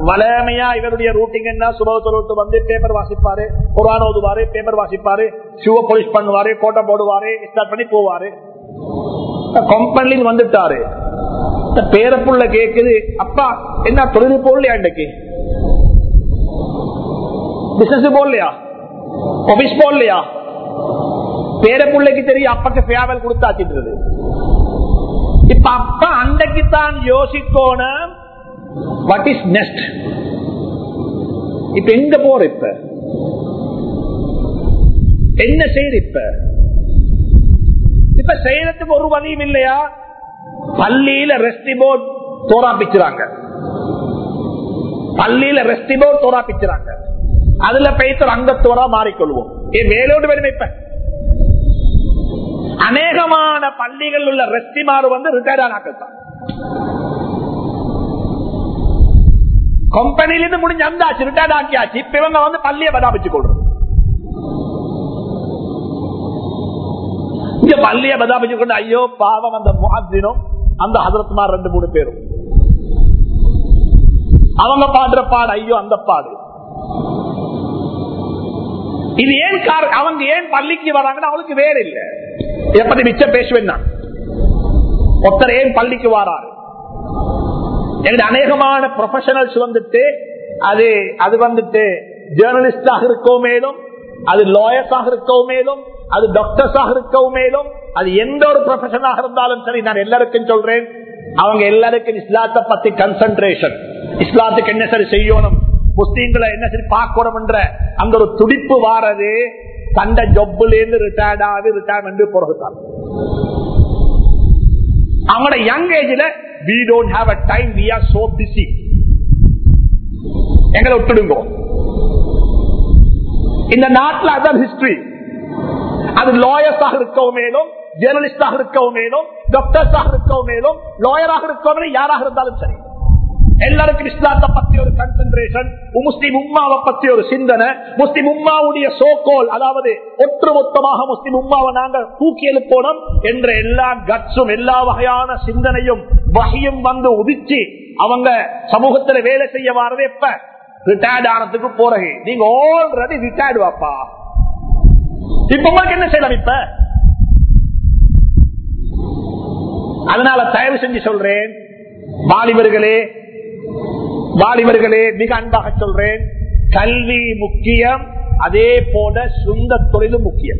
வளமையா இவருடைய ரூட்டிங் என்ன? சுபத்து வந்து பேப்பர் வாசிப்பாரு குரான் ஓதுவாரு பேப்பர் வாசிப்பாரு ஷூவை போலிஷ் பண்ணுவாரு கோட்டை போடுவாரு ஸ்டார்ட் பண்ணி போவாரு. கம்பெனில வந்துட்டாரு. பேரப்புள்ள கேக்குது அப்பா என்ன தொழில் போடலையா இன்னைக்கு? பிசினஸ் போடலையா? ஆபீஸ் போடலையா? பேரப்புள்ளைக்கு தெரியும் அப்பக்கு பேவல் கொடுத்தாச்சின்றது. இப்ப அப்ப அன்றைக்கு தான் யோசிக்கோணும் வாட் இஸ் நெக்ஸ்ட் இப்ப எங்க போற இப்ப? என்ன செய்யற இப்ப? இப்ப செய்யறதுக்கு ஒரு வழியும் இல்லையா? பள்ளியில ரெஸ்டி போர்ட் தோராப்பிச்சுறாங்க பள்ளியில ரெஸ்டி போர்ட் தோராப்பிச்சுறாங்க அதுல பெய்த்து அங்கத்தோரா மாறிக்கொள்வோம். என் வேலோடு வேணுமே இப்ப. அநேகமான பள்ளிகள் உள்ள ரெஸ்டிமாறு வந்து ரிட்டையர்ட் ஆனாக்கள் தான் கம்பெனிலிருந்து முடிஞ்சு அந்தாச்சு ரிட்டையர்ட் ஆக்கியாச்சு இப்ப இவங்க வந்து பள்ளியை பதாபிச்சு கொள்றது இங்க பள்ளிய பதாபிச்சு கொண்டு ஐயோ பாவம் அந்த முகாத்தினும் அந்த ஹதரத்மார் ரெண்டு மூணு பேரும் அவங்க பாடுற பாடு ஐயோ அந்த பாடு இது ஏன் கார- அவங்க ஏன் பள்ளிக்கு வராங்கன்னா அவளுக்கு வேற இல்ல எப்படி மிச்சம் பேசுவேன் நான் ஒருத்தர் ஏன் பள்ளிக்கு வராரு எங்க அநேகமான ப்ரொஃபஷனல்ஸ் வந்துட்டு அது அது வந்துட்டு ஜேர்னலிஸ்டாக இருக்கவும் மேலும் அது லாயர்ஸாக இருக்கவும் மேலும் அது டாக்டர்ஸாக இருக்கவும் மேலும் அது எந்த ஒரு ப்ரொஃபஷனாக இருந்தாலும் சரி நான் எல்லாருக்கும் சொல்றேன் அவங்க எல்லாருக்கும் இஸ்லாத்தை பத்தி கன்சன்ட்ரேஷன் இஸ்லாத்துக்கு என்ன சரி செய்யணும்? முஸ்லீம்களை என்ன சரி பார்க்கணும்ன்ற அந்த ஒரு துடிப்பு வாரது தண்ட ஜொப்புல இருந்து ரிட்டையர்ட் ஆகுது ரிட்டையர்மெண்ட் பிறகுதான் அவங்களோட யங் ஏஜ்ல we don't have a time we are so busy எங்களை விட்டுடுங்க. இந்த நாட்டில் அதான் ஹிஸ்டரி அது லாயர்ஸாக இருக்கவும் மேலும் ஜேர்னலிஸ்டாக இருக்கவும் மேலும் டாக்டர்ஸாக இருக்கவும் மேலும் லாயராக இருக்கவும் யாராக இருந்தாலும் சரி. எல்லாருக்கும் இஸ்லாத்தை பத்தி ஒரு கன்சென்ட்ரேஷன் முஸ்லிம் உம்மாவை பத்தி ஒரு சிந்தனை முஸ்லிம் உம்மாவுடைய சோகோல் அதாவது ஒற்றுமொத்தமாக முஸ்லிம் உம்மாவை நாங்கள் தூக்கி எழுப்போனோம் என்ற எல்லா கட்ஸும் எல்லா வகையான சிந்தனையும் வகையும் வந்து உதிச்சு அவங்க சமூகத்துல வேலை செய்ய வாரது எப்ப ரிட்டையர்ட் ஆனதுக்கு போறது நீங்க ஆல்ரெடி ரிட்டையர்டு வாப்பா. இப்ப உங்களுக்கு என்ன செய்யலாம் இப்ப? அதனால தயவு செஞ்சு சொல்றேன். வாலிபர்களே வாலிபர்களே மிக அன்பாக சொல்றேன். கல்வி முக்கியம் அதே போல சொந்த தொழிலும் முக்கியம்.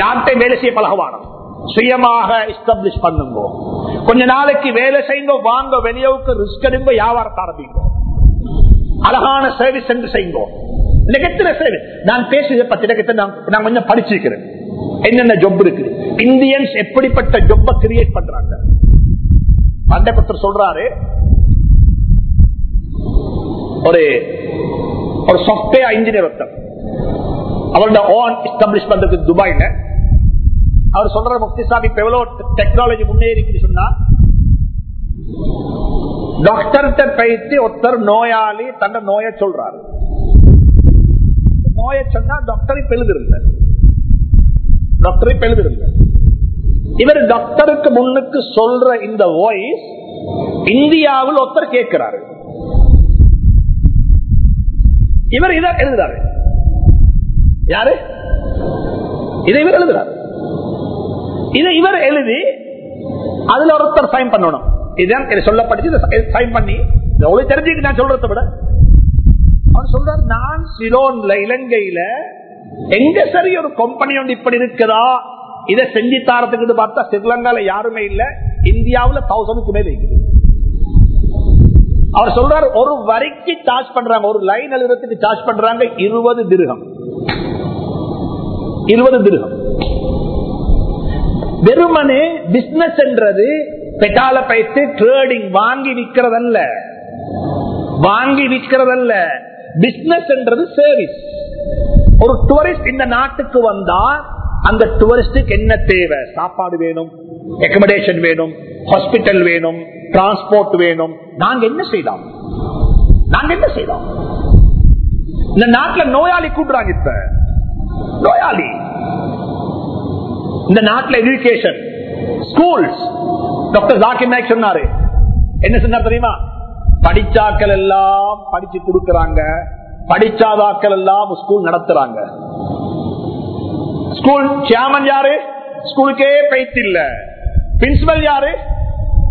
யார்கிட்ட வேலை செய்ய பழகவானம் சுயமாக எஸ்டாப்ளிஷ் பண்ணுங்க. கொஞ்ச நாளைக்கு வேலை செய்யுங்க வாங்க வெளியவுக்கு ரிஸ்க் எடுங்க வியாபாரத்தை ஆரம்பிங்க. அழகான சர்வீஸ் என்று செய்யுங்க நெகட்டிவ் சர்வீஸ் நான் பேசுறதை பத்தி நெகட்டிவ் நான் கொஞ்சம் படிச்சிருக்கிறேன். என்னென்ன ஜொப் இருக்கு? இந்தியன்ஸ் எப்படிப்பட்ட ஜொப்பை கிரியேட் பண்றாங்க? பண்டபத்தர் சொல்றாரு ஒரு ஒரு சாஃப்ட்வேர் இன்ஜினியர் ஒருத்தர். அவரோட ஓன் எஸ்டாப்ளிஷ் பண்றது துபாயில. அவர் சொல்ற முக்தி சாமி இப்ப எவ்வளவு டெக்னாலஜி முன்னேறிக்குன்னு சொன்னா டாக்டர்கிட்ட பயிற்சி ஒருத்தர் நோயாளி தன்னை நோய சொல்றாரு. இந்த நோயை சொன்னா டாக்டரை பெழுதிருந்த டாக்டரை பெழுதிருந்த இவர் டாக்டருக்கு முன்னுக்கு சொல்ற இந்த வாய்ஸ் இந்தியாவில் ஒருத்தர் கேட்கிறாரு. இவர் இதை எழுதுறாரு. யாரு? இதை இவர் எழுதுறாரு. இதை இவர் எழுதி அதுல ஒருத்தர் சைன் பண்ணணும். இதுதான் சொல்லப்பட்டு சைன் பண்ணி இதை தெரிஞ்சுக்கு நான் சொல்றதை விட. அவர் சொல்றாரு நான் சிலோன்ல இலங்கையில எங்க சரி ஒரு கம்பெனி ஒன்று இப்படி இருக்குதா? இதை செஞ்சு தாரத்துக்கு பார்த்தா ஸ்ரீலங்கால யாருமே இல்ல இந்தியாவுல தௌசண்ட்க்கு மேல இருக்குது. அவர் சொல்றாரு ஒரு வரிக்கு சார்ஜ் பண்றாங்க ஒரு லைன் எழுதுறதுக்கு சார்ஜ் பண்றாங்க இருபது திருகம். இருபது திருகம். வெறுமனே பிசினஸ் என்றது பெட்டால பயிற்சி ட்ரேடிங் வாங்கி விற்கிறதல்ல. வாங்கி விற்கிறதல்ல. பிசினஸ் என்றது சர்வீஸ் ஒரு டூரிஸ்ட் இந்த நாட்டுக்கு வந்தா அந்த டூரிஸ்டுக்கு என்ன தேவை? சாப்பாடு வேணும். அக்கமடேஷன் வேணும் ஹாஸ்பிட்டல் வேணும் டிரான்ஸ்போர்ட் வேணும். நாங்க என்ன செய்தோம்? நாங்க என்ன செய்தோம்? இந்த நாட்டுல நோயாளி கூட்டுறாங்க இப்ப. நோயாளி. இந்த நாட்டுல education schools doctor Zakir Naik சொன்னாரு. என்ன சொன்னார் தெரியுமா? படிச்சாக்கள் எல்லாம் படிச்சு கொடுக்கறாங்க. படிச்சாதாக்கள் எல்லாம் ஸ்கூல் நடத்துறாங்க. ஸ்கூல் சேர்மன் யாரு? ஸ்கூலுக்கே பயிற்சி இல்ல. பிரின்சிபல் யாரு?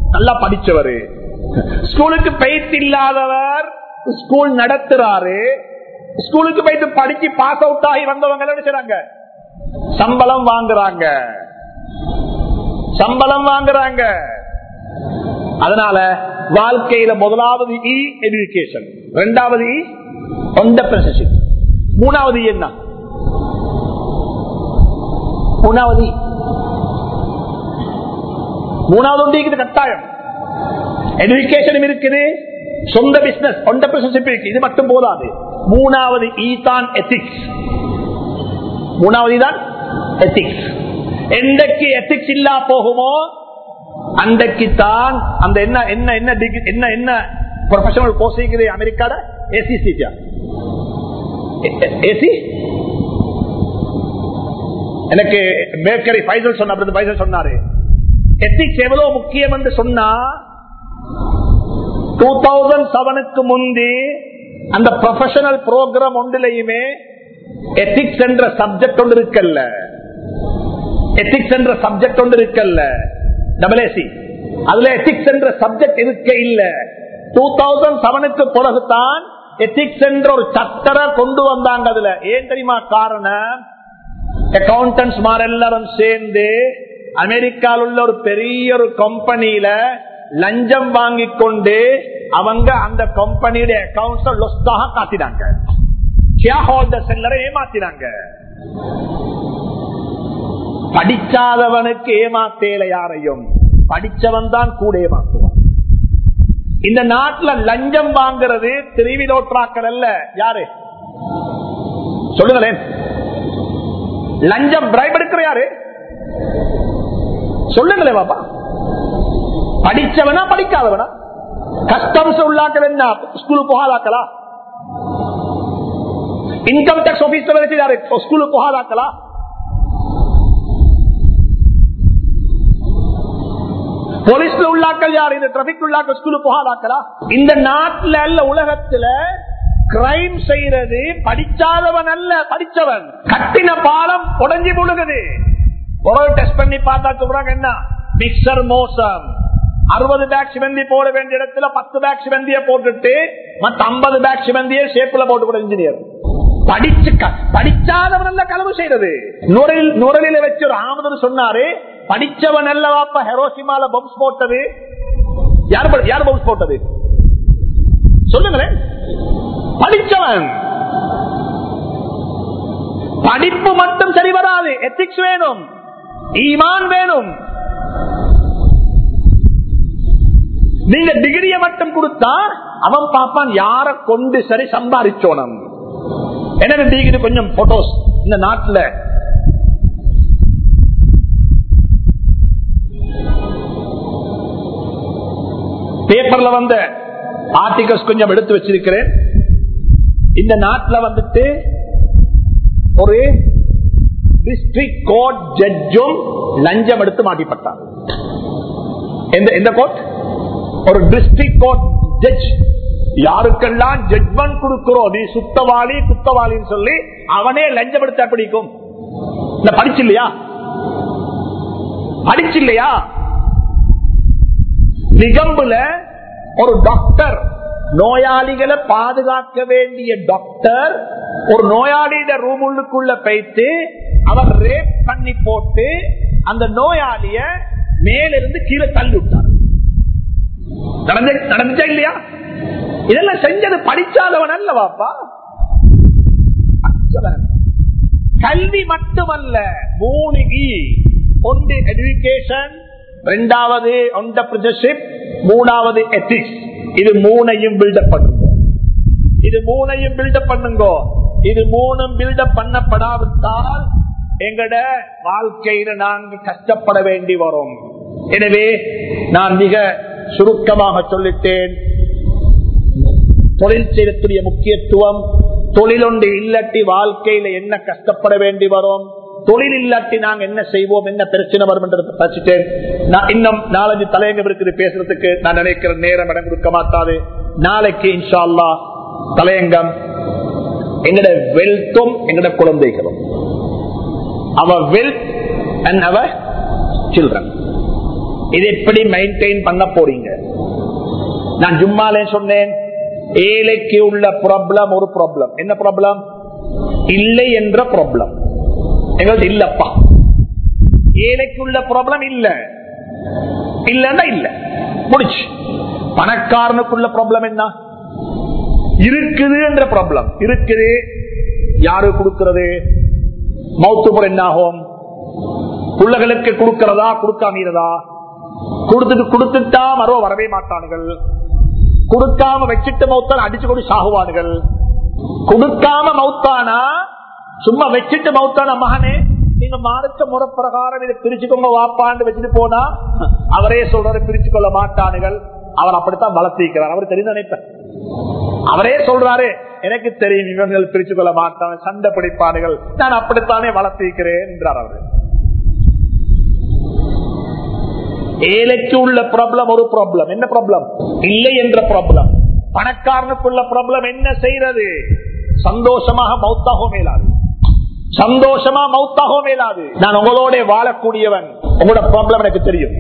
நல்லா படிச்சவரு. ஸ்கூலுக்கு பயிற்சி இல்லாதவர் ஸ்கூல் நடத்துறாரு. ஸ்கூலுக்கு போயிட்டு படிச்சு பாஸ் அவுட் ஆகி வந்தவங்க என்ன செய்றாங்க? சம்பளம் வாங்குறாங்க. சம்பளம் வாங்குறாங்க. அதனால வாழ்க்கையில முதலாவது இ எஜுகேஷன் இரண்டாவது இ மூணாவது e என்ன? மூணாவது e. மூணாவது ஒன்று இருக்குது கட்டாயம் எஜுகேஷனும் இருக்குது. சொந்த பிசினஸ் ஒண்டர்பிரினர்ஷிப் இருக்கு. இது மட்டும் போதாது. மூணாவது ஈ தான் எத்திக்ஸ் மூணாவது தான் எத்திக்ஸ் எந்தக்கு எத்திக்ஸ் இல்லா போகுமோ அன்றைக்கு தான் அந்த என்ன என்ன என்ன டிகிரி என்ன என்ன ப்ரொஃபஷனல் கோர்ஸ் இருக்குது அமெரிக்கால? ஏசி சீட்டியா ஏசி எனக்கு மேற்கரை பைசல் சொன்ன பைசல் சொன்னாரு. எத்திக்ஸ் எவ்வளவு முக்கியம் என்று சொன்னா டூ தௌசண்ட் செவனுக்கு முந்தி அந்த ப்ரொஃபஷனல் ப்ரோக்ராம் ஒன்றிலையுமே எத்திக்ஸ் என்ற சப்ஜெக்ட் ஒன்று இருக்கல்ல. எத்திக்ஸ் என்ற சப்ஜெக்ட் ஒன்று இருக்கல்ல. டபுள் ஏசி அதுல எத்திக்ஸ் என்ற சப்ஜெக்ட் இருக்க இல்ல. டூ தௌசண்ட் செவனுக்கு பிறகுதான் எத்திக்ஸ் என்ற ஒரு சட்டரை கொண்டு வந்தாங்க அதுல. ஏன் தெரியுமா காரணம்? அக்கௌண்டன்ஸ் எல்லாரும் சேர்ந்து அமெரிக்காவில் உள்ள ஒரு பெரிய ஒரு கம்பெனியில லஞ்சம் வாங்கி கொண்டு அவங்க அந்த கம்பெனியுடைய அக்கௌண்ட்ஸ் லொஸ்தாக காத்தினாங்க. ஷேர் ஹோல்டர்ஸ் எல்லாரும் ஏமாத்தினாங்க. படிச்சாதவனுக்கு ஏமாத்தேல யாரையும்? படிச்சவன் தான் கூட ஏமாத்துவான். இந்த நாட்டுல லஞ்சம் வாங்குறது திருவிழோற்றாக்கள் அல்ல. யாரு? சொல்லுங்களேன். லஞ்சம் பிரைப் எடுக்கிற யாரு? சொல்லுங்களே பாப்பா. படிச்சவனா படிக்காதவனா? கஸ்டம்ஸ் உள்ளாக்க என்ன? ஸ்கூலுக்கு போகாதாக்கலா? இன்கம் டேக்ஸ் ஆபீஸ்ல வச்சு யாரு ஸ்கூலுக்கு போகாதாக்கலா? போலீஸ்ல உள்ளாக்கள் யார்? இந்த டிராபிக் உள்ளாக்கள் ஸ்கூலுக்கு போகாதாக்கலா? இந்த நாட்டுல அல்ல உலகத்துல கிரைம் செய்யறது படிச்சாதவன் அல்ல படிச்சவன். கட்டின பாலம் உடஞ்சி முழுகுது ஒரு டெஸ்ட் பண்ணி பார்த்தா சொல்றாங்க என்ன? மிக்சர் மோசம். அறுபது பேக் சிவந்தி போட வேண்டிய இடத்துல பத்து பேக் சிவந்திய போட்டுட்டு மத்த ஐம்பது பேக் சிவந்திய ஷேப்ல போட்டு கூட இன்ஜினியர் படிச்சு க- படிச்சாதவன் அல்ல களவு செய்யறது நுரலில் நுரலில வச்சு ஒரு ஆமதர் சொன்னாரு படிச்சவன் அல்ல வாப்ப ஹெரோசிமால பம்ஸ் போட்டது? யார் ப- யார் பம்ஸ் போட்டது? சொல்லுங்களேன். படிச்சவன். படிப்பு மட்டும் சரி வராது. எத்திக்ஸ் வேணும். ஈமான் வேணும். நீங்க டிகிரிய மட்டும் கொடுத்தா அவன் பார்ப்பான் யார கொண்டு சரி சம்பாதிச்சோனம் என்ன டிகிரி கொஞ்சம் போட்டோஸ் இந்த நாட்டுல? பேப்பர்ல வந்த ஆர்டிகல்ஸ் கொஞ்சம் எடுத்து வச்சிருக்கிறேன். இந்த நாட்டில் வந்துட்டு ஒரு டிஸ்ட்ரிக்ட் கோர்ட் ஜட்ஜும் லஞ்சம் எடுத்து மாட்டிப்பட்டார். எந்த கோர்ட் ஒரு டிஸ்ட்ரிக்ட் கோர்ட் ஜட்ஜ் யாருக்கெல்லாம் ஜட்மெண்ட் கொடுக்கிறோம் நீ சுத்தவாளி குத்தவாளின்னு சொல்லி அவனே லஞ்சம் எடுத்தா பிடிக்கும் இந்த படிச்சு இல்லையா? படிச்சு இல்லையா? நிகம்புல ஒரு டாக்டர் நோயாளிகளை பாதுகாக்க வேண்டிய டாக்டர் ஒரு நோயாளியிட ரூமுள்ளுக்குள்ள போயிட்டு அவர் ரேப் பண்ணி போட்டு அந்த நோயாளிய மேலிருந்து கீழே தள்ளி விட்டார் நடந்துச்சா இல்லையா? இதெல்லாம் செஞ்சது படிச்சாதவன் அல்ல வாப்பா கல்வி மட்டுமல்ல மூணு இ ஒன்று எஜுகேஷன் இரண்டாவது ஒண்டர்பிரினர்ஷிப் மூணாவது எத்திக்ஸ் இது மூணையும் பில்டப் பண்ணுங்க. இது மூணையும் பில்டப் பண்ணுங்க. இது மூணும் பில்டப் பண்ணப்படாவிட்டால் எங்கட வாழ்க்கையில நாங்க கஷ்டப்பட வேண்டி வரும். எனவே நான் மிக சுருக்கமாக சொல்லிட்டேன். தொழில் செய்யக்கூடிய முக்கியத்துவம் தொழிலொண்டு இல்லட்டி வாழ்க்கையில என்ன கஷ்டப்பட வேண்டி வரும்? தொழில் இல்லாட்டி நாங்க என்ன செய்வோம் என்ன பிரச்சனை வரும் என்று பறிச்சுட்டேன் நான் இன்னும் நாலஞ்சு தலையங்கம் இருக்குது பேசுறதுக்கு. நான் நினைக்கிற நேரம் இடம் கொடுக்க மாட்டாது நாளைக்கு இன்ஷா அல்லாஹ் தலையங்கம் எங்கட வெல்த்தும் எங்கட குழந்தைகளும். அவ வெல்த் அண்ட் அவ சில்ட்ரன் இது எப்படி மெயின்டைன் பண்ண போறீங்க? நான் ஜும்மாலே சொன்னேன். ஏழைக்கு உள்ள ப்ராப்ளம் ஒரு ப்ராப்ளம் என்ன ப்ராப்ளம் இல்லை என்ற ப்ராப்ளம் எங்களுக்கு இல்லப்பா. ஏழைக்கு உள்ள ப்ராப்ளம் இல்ல. இல்லன்னா இல்ல. முடிச்சு. பணக்காரனுக்குள்ள ப்ராப்ளம் என்ன? இருக்குது என்ற ப்ராப்ளம் இருக்குது. யாரு கொடுக்கிறது? மௌத்து முறை என்ன ஆகும்? பிள்ளைகளுக்கு கொடுக்கிறதா? கொடுக்காமீரதா கொடுத்துட்டு கொடுத்துட்டா மறுவ வரவே மாட்டானுகள். கொடுக்காம வச்சுட்டு மௌத்தான் அடிச்சு கொண்டு சாகுவானுகள். கொடுக்காம மௌத்தானா? சும்மா வச்சுட்டு மௌத்தான மகனே நீங்க மாறுத்த முறை பிரகாரம் இதை பிரிச்சுக்கோங்க வாப்பான்னு வச்சுட்டு போனா அவரே சொல்றாரு பிரிச்சு கொள்ள மாட்டானுகள். அவர் அப்படித்தான் வளர்த்திக்கிறார். அவர் தெரிந்து நினைப்பேன். அவரே சொல்றாரு எனக்கு தெரியும் இவர்கள் பிரிச்சு கொள்ள மாட்டாங்க சண்டை பிடிப்பானுகள். நான் அப்படித்தானே வளர்த்திருக்கிறேன் என்றார் அவர். ஏழைக்கு உள்ள ப்ராப்ளம் ஒரு ப்ராப்ளம் என்ன ப்ராப்ளம் இல்லை என்ற ப்ராப்ளம் பணக்காரனுக்குள்ள ப்ராப்ளம் என்ன செய்யறது சந்தோஷமாக மௌத்தாக மேலாது சந்தோஷமா மௌத்தாகவும் மேலாது. நான் உங்களோட வாழக்கூடியவன். உங்களோட ப்ராப்ளம் எனக்கு தெரியும்.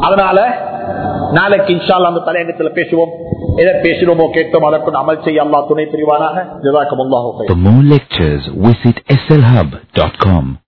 அதனால நாளைக்கு இன்ஷால் அந்த தலையங்கத்தில் பேசுவோம். எதை பேசினோமோ கேட்டோம் அதற்கு அமல் செய்ய அல்லா துணை பிரிவானாக. ஜிதாக்கம் For more lectures, visit slhub.com.